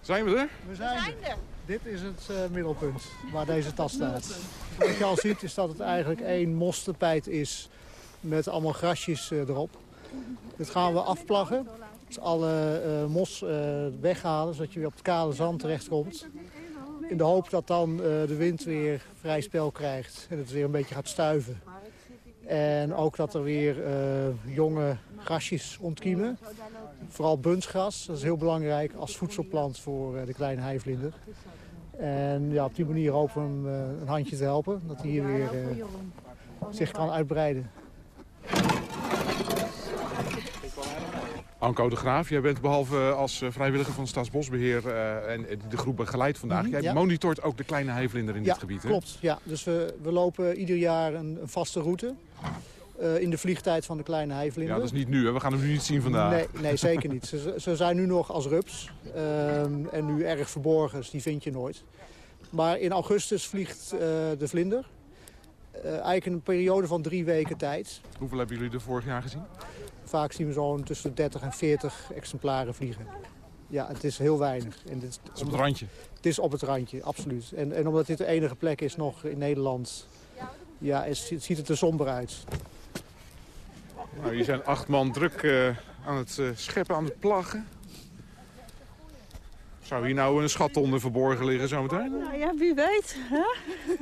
Zijn we er? We zijn er. Dit is het eh, middelpunt waar deze tas staat. Wat je al ziet is dat het eigenlijk één mostapijt is met allemaal grasjes eh, erop. Dit gaan we afplaggen. Dus alle eh, mos eh, weghalen, zodat je weer op het kale zand terechtkomt. In de hoop dat dan eh, de wind weer vrij spel krijgt en het weer een beetje gaat stuiven. En ook dat er weer jonge grasjes ontkiemen. Vooral buntsgras, dat is heel belangrijk als voedselplant voor de kleine heivlinder. En ja, op die manier hopen we hem een handje te helpen, dat hij hier weer zich kan uitbreiden. Anko de Graaf, jij bent behalve als eh, vrijwilliger van Staatsbosbeheer eh, en de groep begeleidt vandaag. Mhm, jij ja. monitort ook de kleine heivlinder in ja, dit gebied, hè? klopt. Ja. Dus we, we lopen ieder jaar een, een vaste route eh, in de vliegtijd van de kleine heivlinder. Ja, dat is niet nu, hè? we gaan hem nu niet zien vandaag. Nee, nee zeker niet. Ze, ze zijn nu nog als rups ehm, en nu erg verborgen, dus die vind je nooit. Maar in augustus vliegt de vlinder. Eigenlijk een periode van drie weken tijd. Hoeveel hebben jullie er vorig jaar gezien? Vaak zien we zo'n tussen de 30 en 40 exemplaren vliegen. Ja, het is heel weinig. En dit, is op het randje? Het is op het randje, absoluut. En, en omdat dit de enige plek is nog in Nederland... Ja, is, ziet het er somber uit. Nou, hier zijn acht man druk eh, aan het eh, scheppen, aan het plaggen. Zou hier nou een schat onder verborgen liggen zometeen? Nou ja, wie weet. Hè?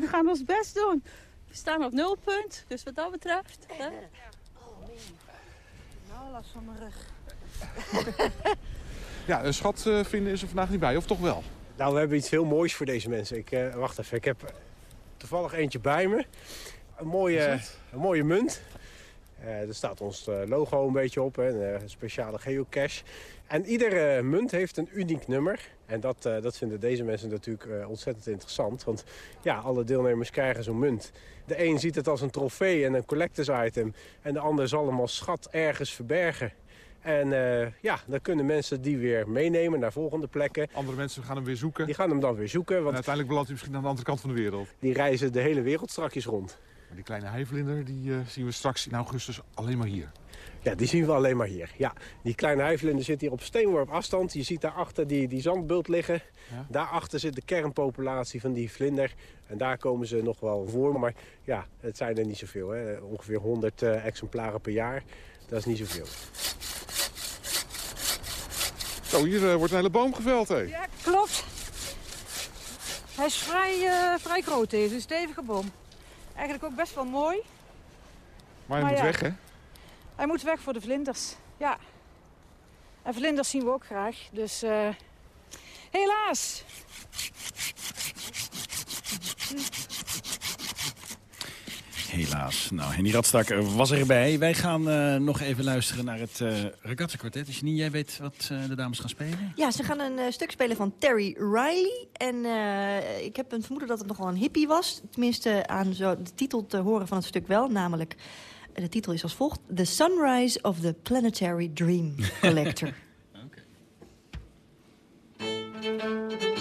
We gaan ons best doen. We staan op nulpunt, dus wat dat betreft. Hè? Last van mijn rug. <laughs> Ja, een schat eh, vinden is er vandaag niet bij, of toch wel? Nou, we hebben iets heel moois voor deze mensen. Ik, eh, wacht even, ik heb toevallig eentje bij me. Een mooie, een mooie munt. Eh, er staat ons eh, logo een beetje op, hè, een speciale geocache. En iedere munt heeft een uniek nummer. En dat, eh, dat vinden deze mensen natuurlijk eh, ontzettend interessant. Want ja, alle deelnemers krijgen zo'n munt. De een ziet het als een trofee en een collectors item. En de ander zal hem als schat ergens verbergen. En eh, ja, dan kunnen mensen die weer meenemen naar volgende plekken. Andere mensen gaan hem weer zoeken. Die gaan hem dan weer zoeken. En Want uiteindelijk belandt hij misschien aan de andere kant van de wereld. die reizen de hele wereld strakjes rond. Maar die kleine heivlinder die, zien we straks in augustus alleen maar hier. Ja, die zien we alleen maar hier. Ja, die kleine heivlinder zit hier op steenworp afstand. Je ziet daarachter die, die zandbult liggen. Ja. Daarachter zit de kernpopulatie van die vlinder. En daar komen ze nog wel voor. Maar ja, het zijn er niet zoveel. Hè. Ongeveer 100 eh, exemplaren per jaar. Dat is niet zoveel. Zo, hier eh, wordt een hele boom geveld, hé. Ja, klopt. Hij is vrij, eh, vrij groot deze, een stevige boom. Eigenlijk ook best wel mooi. Maar hij Maar moet ja. weg, hè? Hij moet weg voor de vlinders, ja. En vlinders zien we ook graag, dus eh, helaas. Helaas. Nou, Henny Radstak was erbij. Wij gaan eh, nog even luisteren naar het uh, Regatta Quartet. Dus Janine, jij weet wat eh, de dames gaan spelen? Ja, ze gaan een eh, stuk spelen van Terry Riley. En eh, ik heb een vermoeden dat het nogal een hippie was. Tenminste, aan zo de titel te horen van het stuk wel. Namelijk, de titel is als volgt. The Sunrise of the Planetary Dream Collector. <laughs>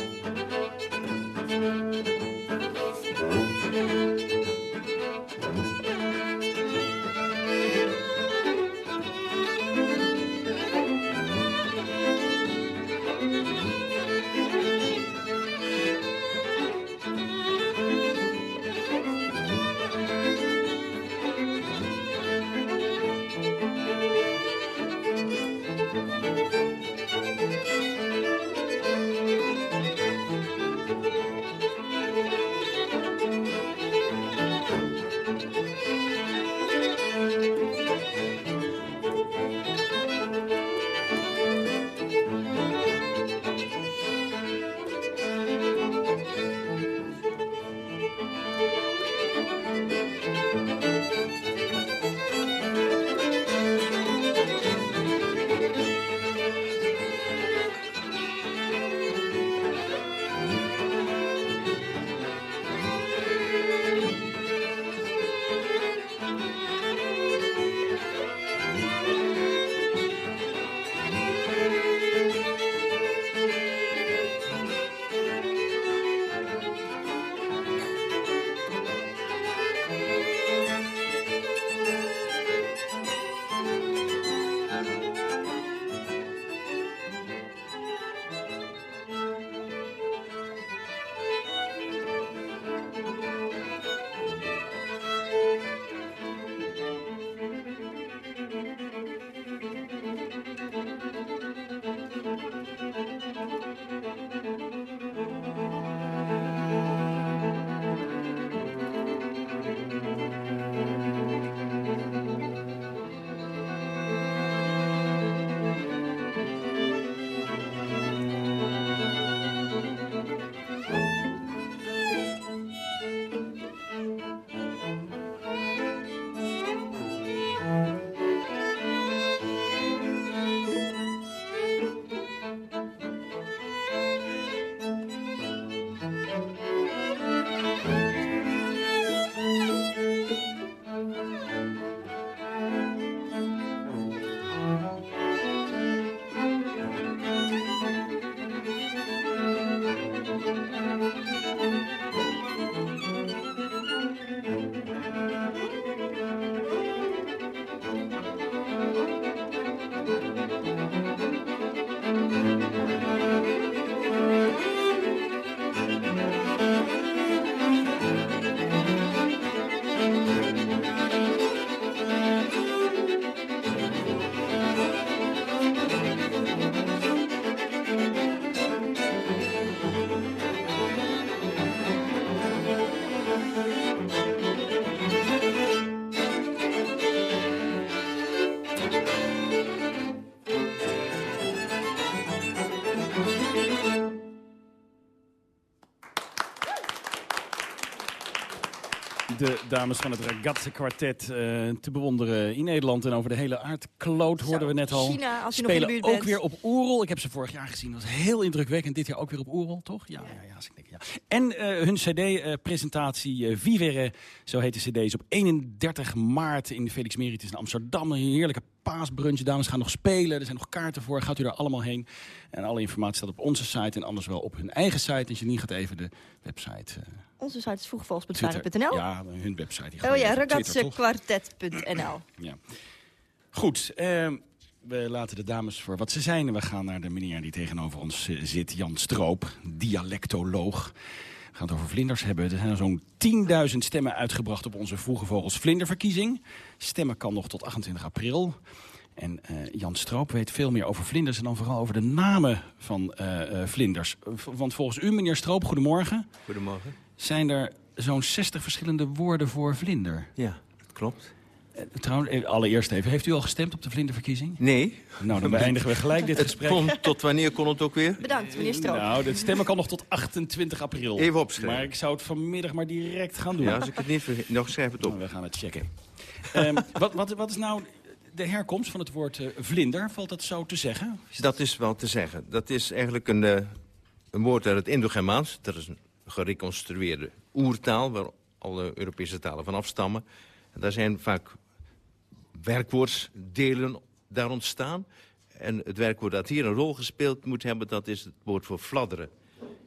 Dames van het Ragazze Quartet eh, te bewonderen in Nederland en over de hele aardkloot hoorden we net al. China, als je nog in de Spelen buurt ook weer op Oerol. Ik heb ze vorig jaar gezien, dat was heel indrukwekkend. Dit jaar ook weer op Oerol, toch? Ja, ja, ja, als ik denk, ja. En eh, hun cd-presentatie Vivere, zo heet de cd, is op 31 maart in de Felix Meritus in Amsterdam. Een heerlijke paasbrunch. Dames gaan nog spelen, er zijn nog kaarten voor. Gaat u daar allemaal heen. En alle informatie staat op onze site en anders wel op hun eigen site. En Janine gaat even de website... eh, Onze site is vroegvals.nl. Ja, hun website. Die Oh ja, ragazzequartet.nl. Ja. Goed, eh, we laten de dames voor wat ze zijn. En we gaan naar de meneer die tegenover ons eh, zit, Jan Stroop, dialectoloog. We gaan het over vlinders hebben. Er zijn zo'n 10.000 stemmen uitgebracht op onze Vroege Vogels vlinderverkiezing. Stemmen kan nog tot 28 april. En eh, Jan Stroop weet veel meer over vlinders en dan vooral over de namen van eh, vlinders. Want volgens u, meneer Stroop, goedemorgen. Goedemorgen. Zijn er zo'n 60 verschillende woorden voor vlinder? Ja, dat klopt. Trouwens, eh, allereerst even, heeft u al gestemd op de vlinderverkiezing? Nee. Nou, dan beëindigen we gelijk dit Het gesprek. kon- tot wanneer kon het ook weer? Bedankt, meneer Stroop. Nou, het stemmen kan nog tot 28 april. Even opschrijven. Maar ik zou het vanmiddag maar direct gaan doen. Ja, als ik het niet vergeet. Nog schrijf het op. Nou, we gaan het checken. Ehm, <laughs> wat, wat, wat is nou de herkomst van het woord eh, vlinder? Valt dat zo te zeggen? Dat is wel te zeggen. Dat is eigenlijk een, eh, een woord uit het Indo-Germaans. Dat is een gereconstrueerde oertaal... waar alle Europese talen van afstammen. En daar zijn vaak werkwoordsdelen daar ontstaan. En het werkwoord dat hier een rol gespeeld moet hebben... dat is het woord voor fladderen.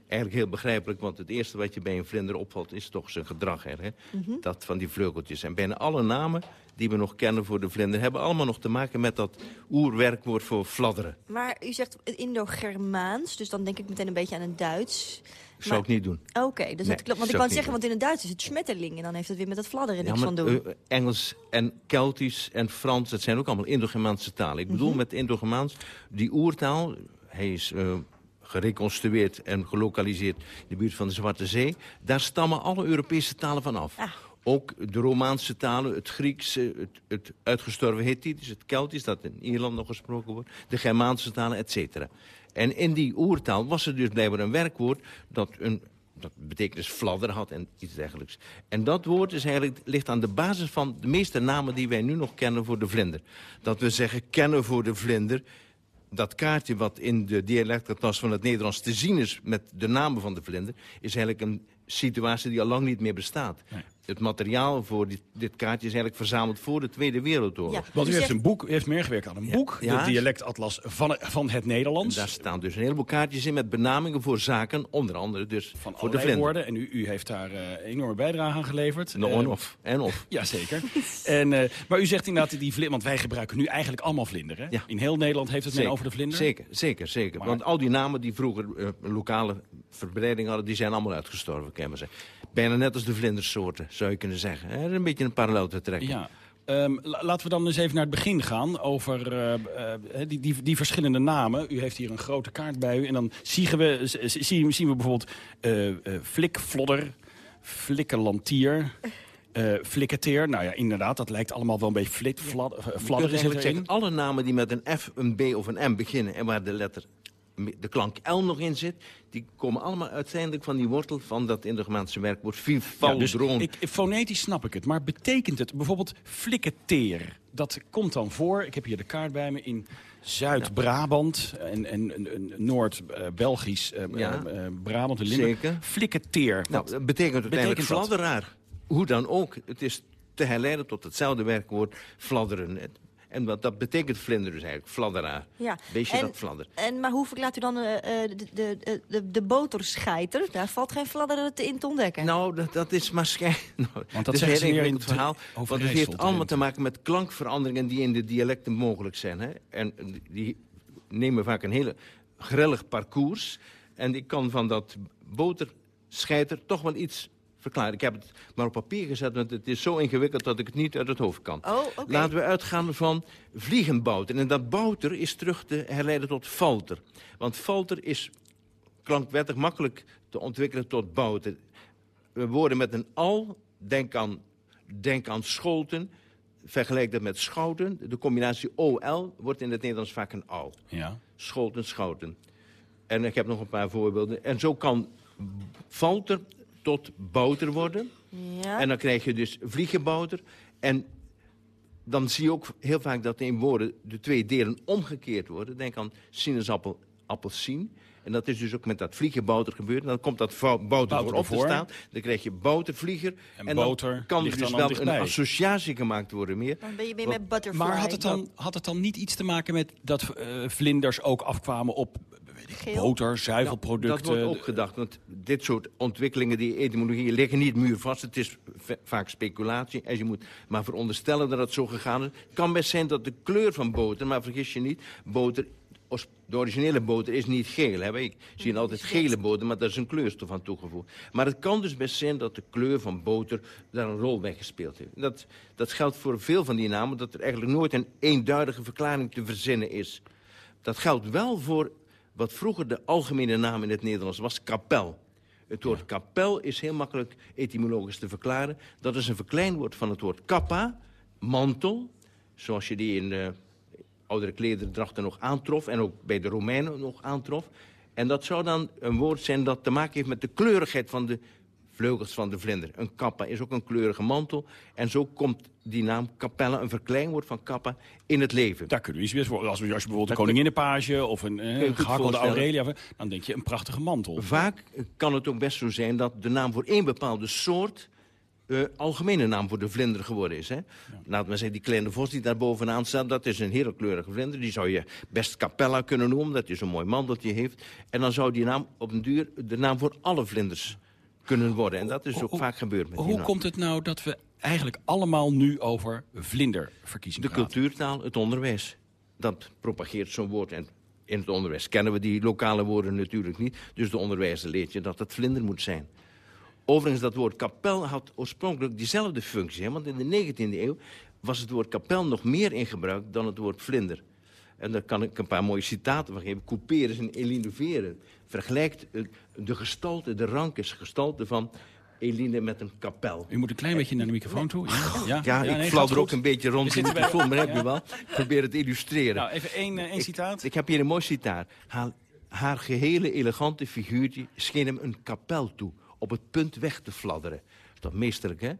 Eigenlijk heel begrijpelijk, want het eerste wat je bij een vlinder opvalt... is toch zijn gedrag, hè? Mhm. dat van die vleugeltjes. En bijna alle namen die we nog kennen voor de vlinder... hebben allemaal nog te maken met dat oerwerkwoord voor fladderen. Maar u zegt het Indo-Germaans, dus dan denk ik meteen een beetje aan een Duits. Zou Maar- ik niet doen. Oké, dus Nee, dat klopt. Want ik kan zeggen, want in het Duits is het schmetterling... en dan heeft het weer met het fladderen niks Ja, van doen. eh, Engels en Keltisch en Frans, dat zijn ook allemaal Indo-Germaanse talen. Ik bedoel Mhm. met Indo-Germaans, die oertaal, hij is eh, gereconstrueerd en gelokaliseerd in de buurt van de Zwarte Zee. Daar stammen alle Europese talen van af. Ah. Ook de Romaanse talen, het Grieks, het, het uitgestorven Hittitisch, het Keltisch, dat in Ierland nog gesproken wordt, de Germaanse talen, et cetera. En in die oertaal was er dus blijkbaar een werkwoord dat een dat betekent dus fladder had en iets dergelijks. En dat woord is eigenlijk, ligt aan de basis van de meeste namen die wij nu nog kennen voor de vlinder. Dat we zeggen kennen voor de vlinder. Dat kaartje wat in de dialectatlas van het Nederlands te zien is met de namen van de vlinder... is eigenlijk een situatie die al lang niet meer bestaat. Het materiaal voor dit, dit kaartje is eigenlijk verzameld voor de Tweede Wereldoorlog. Want u heeft een boek, u heeft meegewerkt aan een boek, Ja. de dialectatlas van, van het Nederlands. Daar staan dus een heleboel kaartjes in met benamingen voor zaken, onder andere dus voor de Allerlei woorden. En u, u heeft daar eh, een enorme bijdrage aan geleverd. Nou, Eh, en of. En of. <laughs> Jazeker. <laughs> en, eh, maar u zegt inderdaad, die vlinder, want wij gebruiken nu eigenlijk allemaal vlinder. Hè? In heel Nederland heeft het men over de vlinder. Zeker, zeker, zeker. Maar- Want al die namen die vroeger lokale verbreiding hadden... die zijn allemaal uitgestorven, kan je zeggen. Bijna net als de vlindersoorten, zou je kunnen zeggen. Is een beetje een parallel te trekken. Ja. Ehm, la- laten we dan eens even naar het begin gaan over eh, eh, die, die, die verschillende namen. U heeft hier een grote kaart bij u. En dan zien we, zien, zien we bijvoorbeeld eh eh, flikvlodder, flikkelantier, eh flikketeer. Nou ja, inderdaad, dat lijkt allemaal wel een beetje flit, eh, erin. zeggen, alle namen die met een F, een B of een M beginnen... en waar de letter, de klank L nog in zit... die komen allemaal uiteindelijk van die wortel van dat Indo-Germaanse werkwoord... Ja, vivaldron. dus ik, fonetisch snap ik het. Maar betekent het bijvoorbeeld flikketeer? Dat komt dan voor, ik heb hier de kaart bij me, in Zuid-Brabant en, en, en- en Noord-Belgisch eh, Ja. eh, eh, Brabant en Limburg. Zeker. Flikketeer. Nou, dat betekent uiteindelijk fladderaar. Hoe dan ook, het is te herleiden tot hetzelfde werkwoord fladderen. En wat dat betekent vlinder dus eigenlijk, fladderaar. Ja. Beestje en, dat fladdert. En, maar hoe verklaart u dan eh, eh, de, de, de, de, boterscheiter? Daar valt geen fladderen te in te ontdekken. Nou, dat, dat is waarschijnlijk... <laughs> Nou, Want dat is een heel ingewikkeld verhaal. Dr- Want het heeft allemaal te maken met klankveranderingen die in de dialecten mogelijk zijn. Hè? En die nemen vaak een hele grillig parcours. En ik kan van dat boterscheiter toch wel iets verklaren. Ik heb het maar op papier gezet, want het is zo ingewikkeld dat ik het niet uit het hoofd kan. Oh. Laten we uitgaan van vliegenbouter. En dat bouter is terug te herleiden tot falter. Want falter is klankwettig makkelijk te ontwikkelen tot bouter. We woorden met een al, denk aan, denk aan scholten, vergelijk dat met schouten. De combinatie OL wordt in het Nederlands vaak een al. Ja. Scholten, schouten. En ik heb nog een paar voorbeelden. En zo kan falter tot boter worden. Ja. En dan krijg je dus vliegenboter. En dan zie je ook heel vaak dat in woorden de twee delen omgekeerd worden. Denk aan sinaasappel, appelsien. En dat is dus ook met dat vliegenboter gebeurd. En dan komt dat boter Boter voorop te ervoor. staan. Dan krijg je botervlieger. En dan boter kan er dus dan wel een associatie gemaakt worden meer. Dan ben je weer Want- met butterfly. Maar had het, dan, had het dan niet iets te maken met dat eh, vlinders ook afkwamen op weet ik, Geel? boter, zuivelproducten? Dat wordt ook gedacht, want dit soort ontwikkelingen, die etymologie, liggen niet muurvast. Het is vaak speculatie. En je moet maar veronderstellen dat het zo gegaan is. Het kan best zijn dat de kleur van boter, maar vergis je niet, boter, de originele boter is niet geel. Hè? Ik zie altijd gele boter, maar daar is een kleurstof aan toegevoegd. Maar het kan dus best zijn dat de kleur van boter daar een rol bij gespeeld heeft. Dat, dat geldt voor veel van die namen, dat er eigenlijk nooit een eenduidige verklaring te verzinnen is. Dat geldt wel voor wat vroeger de algemene naam in het Nederlands was, kapel. Het woord kapel is heel makkelijk etymologisch te verklaren. Dat is een verkleinwoord van het woord kappa, mantel, zoals je die in de oudere klederdrachten nog aantrof... en ook bij de Romeinen nog aantrof. En dat zou dan een woord zijn dat te maken heeft met de kleurigheid van de vleugels van de vlinder. Een kappa is ook een kleurige mantel. En zo komt die naam Capella, een verkleinwoord van kappa, in het leven. Daar kunnen we iets best voor. Als, je bijvoorbeeld een koninginnenpage of een eh, gehakkelde. Aurelia... dan denk je een prachtige mantel. Vaak kan het ook best zo zijn dat de naam voor één bepaalde soort... eh, algemene naam voor de vlinder geworden is. Hè? Laten we zeggen, die kleine vos die daar bovenaan staat... dat is een hele kleurige vlinder. Die zou je best Capella kunnen noemen, dat hij zo'n mooi manteltje heeft. En dan zou die naam op een duur de naam voor alle vlinders kunnen worden. En dat is ook vaak gebeurd met Hoe komt het nou dat we eigenlijk allemaal nu over vlinderverkiezing De praten? cultuurtaal, het onderwijs. Dat propageert zo'n woord. En in het onderwijs kennen we die lokale woorden natuurlijk niet. Dus de onderwijzer leert je dat het vlinder moet zijn. Overigens, dat woord kapel had oorspronkelijk diezelfde functie. Hè? Want in de 19e eeuw was het woord kapel nog meer in gebruik dan het woord vlinder. En daar kan ik een paar mooie citaten van geven. Couperus en Eline Veren vergelijkt de gestalte, de rankes gestalte van Eline met een kapel. U moet een klein beetje naar de microfoon toe. Ja, Ja, nee, ik fladder goed. ook een beetje rond in de microfoon, maar heb je wel. Ik <laughs> probeer het te illustreren. Nou, even één, eh, Ik- citaat. Ik heb hier een mooi citaat. Haar, haar gehele elegante figuurtje scheen hem een kapel toe. Op het punt weg te fladderen. Dat is toch meesterlijk, hè?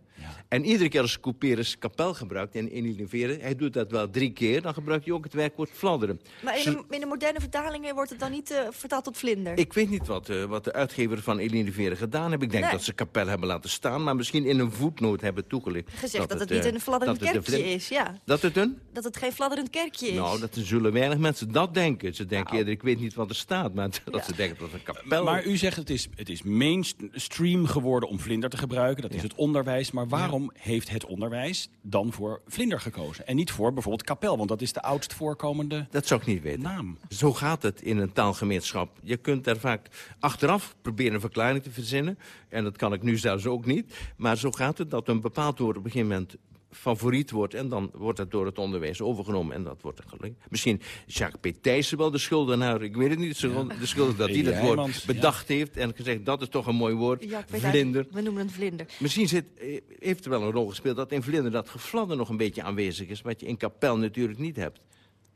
En iedere keer als Couperus kapel gebruikt en innoveren... hij doet dat wel drie keer, dan gebruikt hij ook het werkwoord fladderen. Maar in de, in de moderne vertalingen wordt het dan niet eh, vertaald tot vlinder? ik weet niet wat, eh, wat de uitgever van Eline Veren gedaan heeft. Ik denk Nee. dat ze kapel hebben laten staan... maar misschien in een voetnoot hebben toegelicht. Gezegd dat, het eh, niet een fladderend kerkje vlin- is, ja. Dat het een? Dat het geen fladderend kerkje is. Nou, dat zullen weinig mensen dat denken. Ze denken Nou. eerder, ik weet niet wat er staat... maar <laughs> dat ze denken dat het een kapel Maar u zegt het is, het is mainstream geworden om vlinder te gebruiken. Dat is het onderwijs. Maar waarom heeft het onderwijs dan voor vlinder gekozen? En niet voor bijvoorbeeld kapel, want dat is de oudst voorkomende Dat zou ik niet weten. naam. Zo gaat het in een taalgemeenschap. Je kunt daar vaak achteraf proberen een verklaring te verzinnen. En dat kan ik nu zelfs ook niet. Maar zo gaat het dat een bepaald woord op een gegeven moment favoriet wordt... en dan wordt het door het onderwijs overgenomen. En dat wordt er gelukt. Misschien is Jacques P. Thijssen wel de schuldenaar. Ik weet het niet. De schuldig dat hij dat woord bedacht heeft... en gezegd, dat is toch een mooi woord. Vlinder. We noemen het vlinder. Misschien zit, eh, heeft er wel een rol gespeeld dat in Vlinder dat gefladder nog een beetje aanwezig is... wat je in Kapel natuurlijk niet hebt.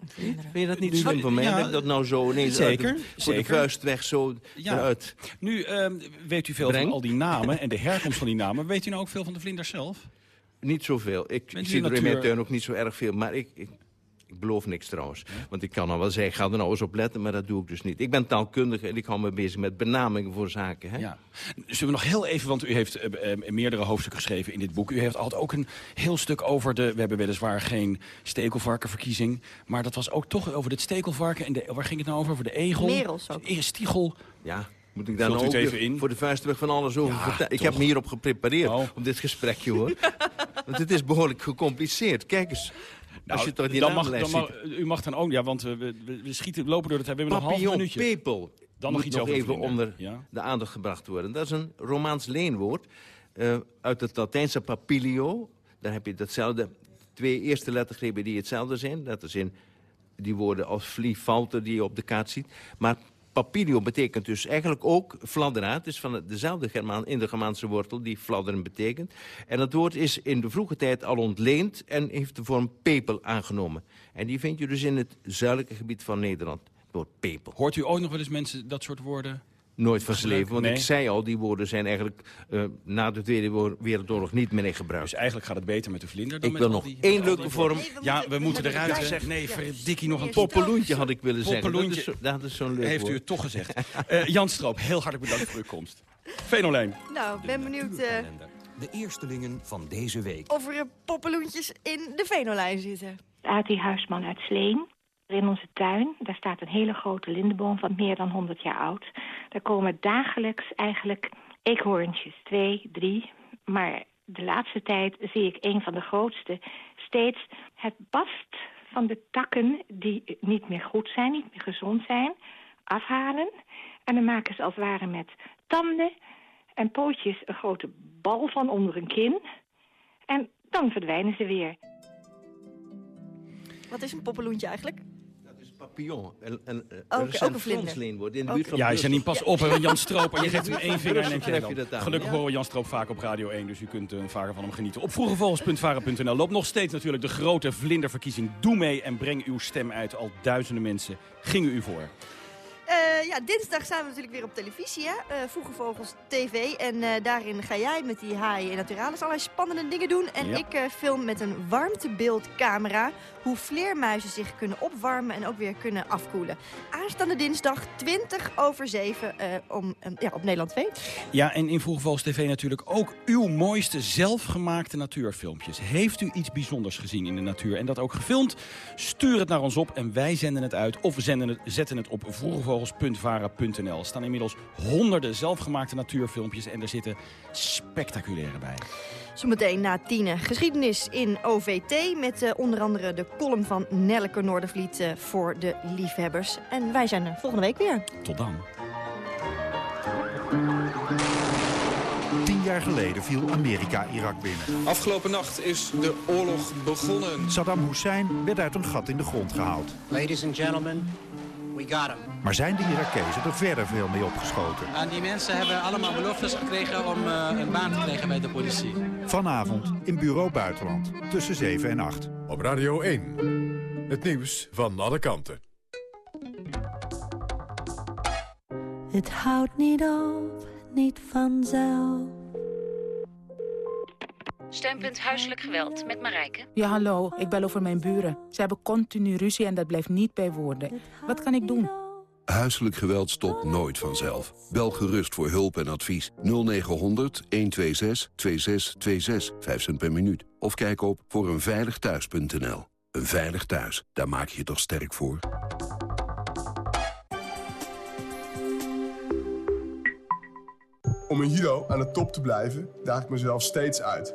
Vind je dat niet slim van mij? ja, dat ik dat nou zo ineens zeker, uit de- voor de zeker. vuist weg zo Ja. eruit... Nu ehm, weet u veel Breng. van al die namen en de herkomst van die namen. Weet u nou ook veel van de vlinders zelf? Niet zoveel. Ik, zie er in mijn tuin ook niet zo erg veel. Maar ik, ik, ik beloof niks trouwens. Want ik kan dan wel zeggen, ga er nou eens op letten. Maar dat doe ik dus niet. Ik ben taalkundige en ik hou me bezig met benamingen voor zaken. Hè? Ja. Zullen we nog heel even, want u heeft eh, eh, meerdere hoofdstukken geschreven in dit boek. U heeft altijd ook een heel stuk over de... We hebben weliswaar geen stekelvarkenverkiezing. Maar dat was ook toch over het stekelvarken. En de, waar ging het nou over? Over de egel? Merels ook. Stiegel. Ja, moet ik daar nou ook even in? voor de vuist weg van alles over Ja, vertellen? Ik heb me hierop geprepareerd, Oh. op dit gesprekje hoor. <laughs> Want het is behoorlijk gecompliceerd. Kijk eens, als je toch die Nou, dan mag, dan mag, u mag dan ook... Ja, want we, we, we schieten lopen door het... We hebben nog een half Papillon, minuutje. pepel. Dan nog iets nog over even onder Ja. de aandacht gebracht worden. Dat is een Romaans leenwoord eh, uit het Latijnse papilio. Daar heb je datzelfde, twee eerste lettergrepen die hetzelfde zijn. Dat is in die woorden als vlie, falter die je op de kaart ziet. Maar papilio betekent dus eigenlijk ook fladderaar. Het is van dezelfde in de Germaanse wortel die fladderen betekent. En dat woord is in de vroege tijd al ontleend en heeft de vorm pepel aangenomen. En die vind je dus in het zuidelijke gebied van Nederland. Het woord pepel. Hoort u ooit nog wel eens mensen dat soort woorden nooit van zijn leven. Want nee. ik zei al, die woorden zijn eigenlijk eh, na de Tweede Wereldoorlog niet meer in gebruik. Dus eigenlijk gaat het beter met de vlinder dan Ik met wil nog die- één leuke vorm. Ja, we moeten eruit. Ja, zeg. Nee, verdikkie nog een Poppeloentje had ik willen zeggen. Dat is, dat is zo'n leuk Heeft u het toch gezegd. <laughs> Eh, Jan Stroop, heel hartelijk bedankt voor uw komst. Venolijn. Nou, ben benieuwd eh, De eerstelingen van deze week. of er poppeloentjes in de venolijn zitten. Ati Huisman uit Sleen. In onze tuin, daar staat een hele grote lindenboom van meer dan 100 jaar oud. Daar komen dagelijks eigenlijk eekhoorntjes, twee, drie. Maar de laatste tijd zie ik een van de grootste steeds het bast van de takken die niet meer goed zijn, niet meer gezond zijn, afhalen. En dan maken ze als het ware met tanden en pootjes een grote bal van onder een kin. En dan verdwijnen ze weer. Wat is een poppeloentje eigenlijk? Papillon. Een, een, een Ook- recent in de buurt van Ja, Brussel. Janine, pas op, hè, Jan Stroop. En je geeft hem één vinger en neemt je je dat aan, Gelukkig ja. horen we Jan Stroop vaak op Radio 1, dus u kunt uh, vaker van hem genieten. Op vroegevogels.varen.nl loopt nog steeds natuurlijk de grote vlinderverkiezing. Doe mee en breng uw stem uit. Al duizenden mensen gingen u voor. Eh, ja, dinsdag zijn we natuurlijk weer op televisie, hè? Eh, Vroege Vogels TV. En eh, daarin ga jij met die haaien en naturalis allerlei spannende dingen doen. En Ja. ik eh, film met een warmtebeeldcamera hoe vleermuizen zich kunnen opwarmen en ook weer kunnen afkoelen. Aanstaande dinsdag 20 over 7 eh, om, eh, ja, op Nederland 2. Ja, en in Vroegevogels TV natuurlijk ook uw mooiste zelfgemaakte natuurfilmpjes. Heeft u iets bijzonders gezien in de natuur en dat ook gefilmd? Stuur het naar ons op en wij zenden het uit. Of we zenden het, zetten het op vroegevogels.vara.nl. Er staan inmiddels honderden zelfgemaakte natuurfilmpjes en er zitten spectaculaire bij. Zometeen na tienen geschiedenis in OVT met eh, onder andere de column van Nelleke Noordervliet eh, voor de liefhebbers. En wij zijn er volgende week weer. Tot dan. Tien jaar geleden viel Amerika Irak binnen. Afgelopen nacht is de oorlog begonnen. Saddam Hussein werd uit een gat in de grond gehaald. Ladies and gentlemen, we got him. Maar zijn de Irakezen er verder veel mee opgeschoten? En die mensen hebben allemaal beloftes gekregen om eh, een baan te krijgen bij de politie. Vanavond in Bureau Buitenland tussen 7 en 8. Op Radio 1. Het nieuws van alle kanten. Het houdt niet op, niet vanzelf. Steunpunt Huiselijk Geweld met Marijke. Ja, hallo. Ik bel over mijn buren. Ze hebben continu ruzie en dat blijft niet bij woorden. Wat kan ik doen? Huiselijk geweld stopt nooit vanzelf. Bel gerust voor hulp en advies 0900 126 2626, 5 cent per minuut. Of kijk op voor eenveiligthuis.nl. Een veilig thuis, daar maak je je toch sterk voor? Om een Hero aan de top te blijven, daag ik mezelf steeds uit.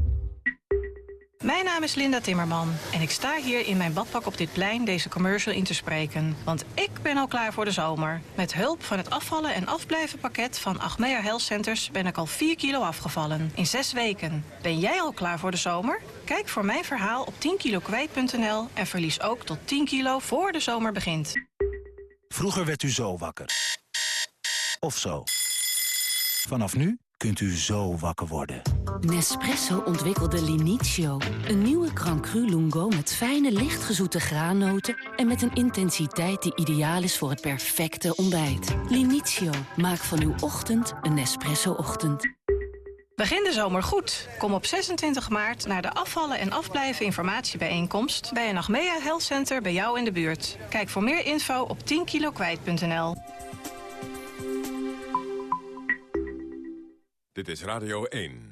Mijn naam is Linda Timmerman en ik sta hier in mijn badpak op dit plein deze commercial in te spreken. Want ik ben al klaar voor de zomer. Met hulp van het afvallen en afblijven pakket van Achmea Health Centers ben ik al 4 kilo afgevallen. In 6 weken. Ben jij al klaar voor de zomer? Kijk voor mijn verhaal op 10kilokwijt.nl en verlies ook tot 10 kilo voor de zomer begint. Vroeger werd u zo wakker. Of zo. Vanaf nu kunt u zo wakker worden. Nespresso ontwikkelde Linizio. Een nieuwe Grand Cru Lungo met fijne, lichtgezoete graannoten... en met een intensiteit die ideaal is voor het perfecte ontbijt. Linizio, maak van uw ochtend een Nespresso-ochtend. Begin de zomer goed. Kom op 26 maart naar de afvallen en afblijven informatiebijeenkomst... bij een Achmea Health Center bij jou in de buurt. Kijk voor meer info op 10kilokwijt.nl. Dit is Radio 1.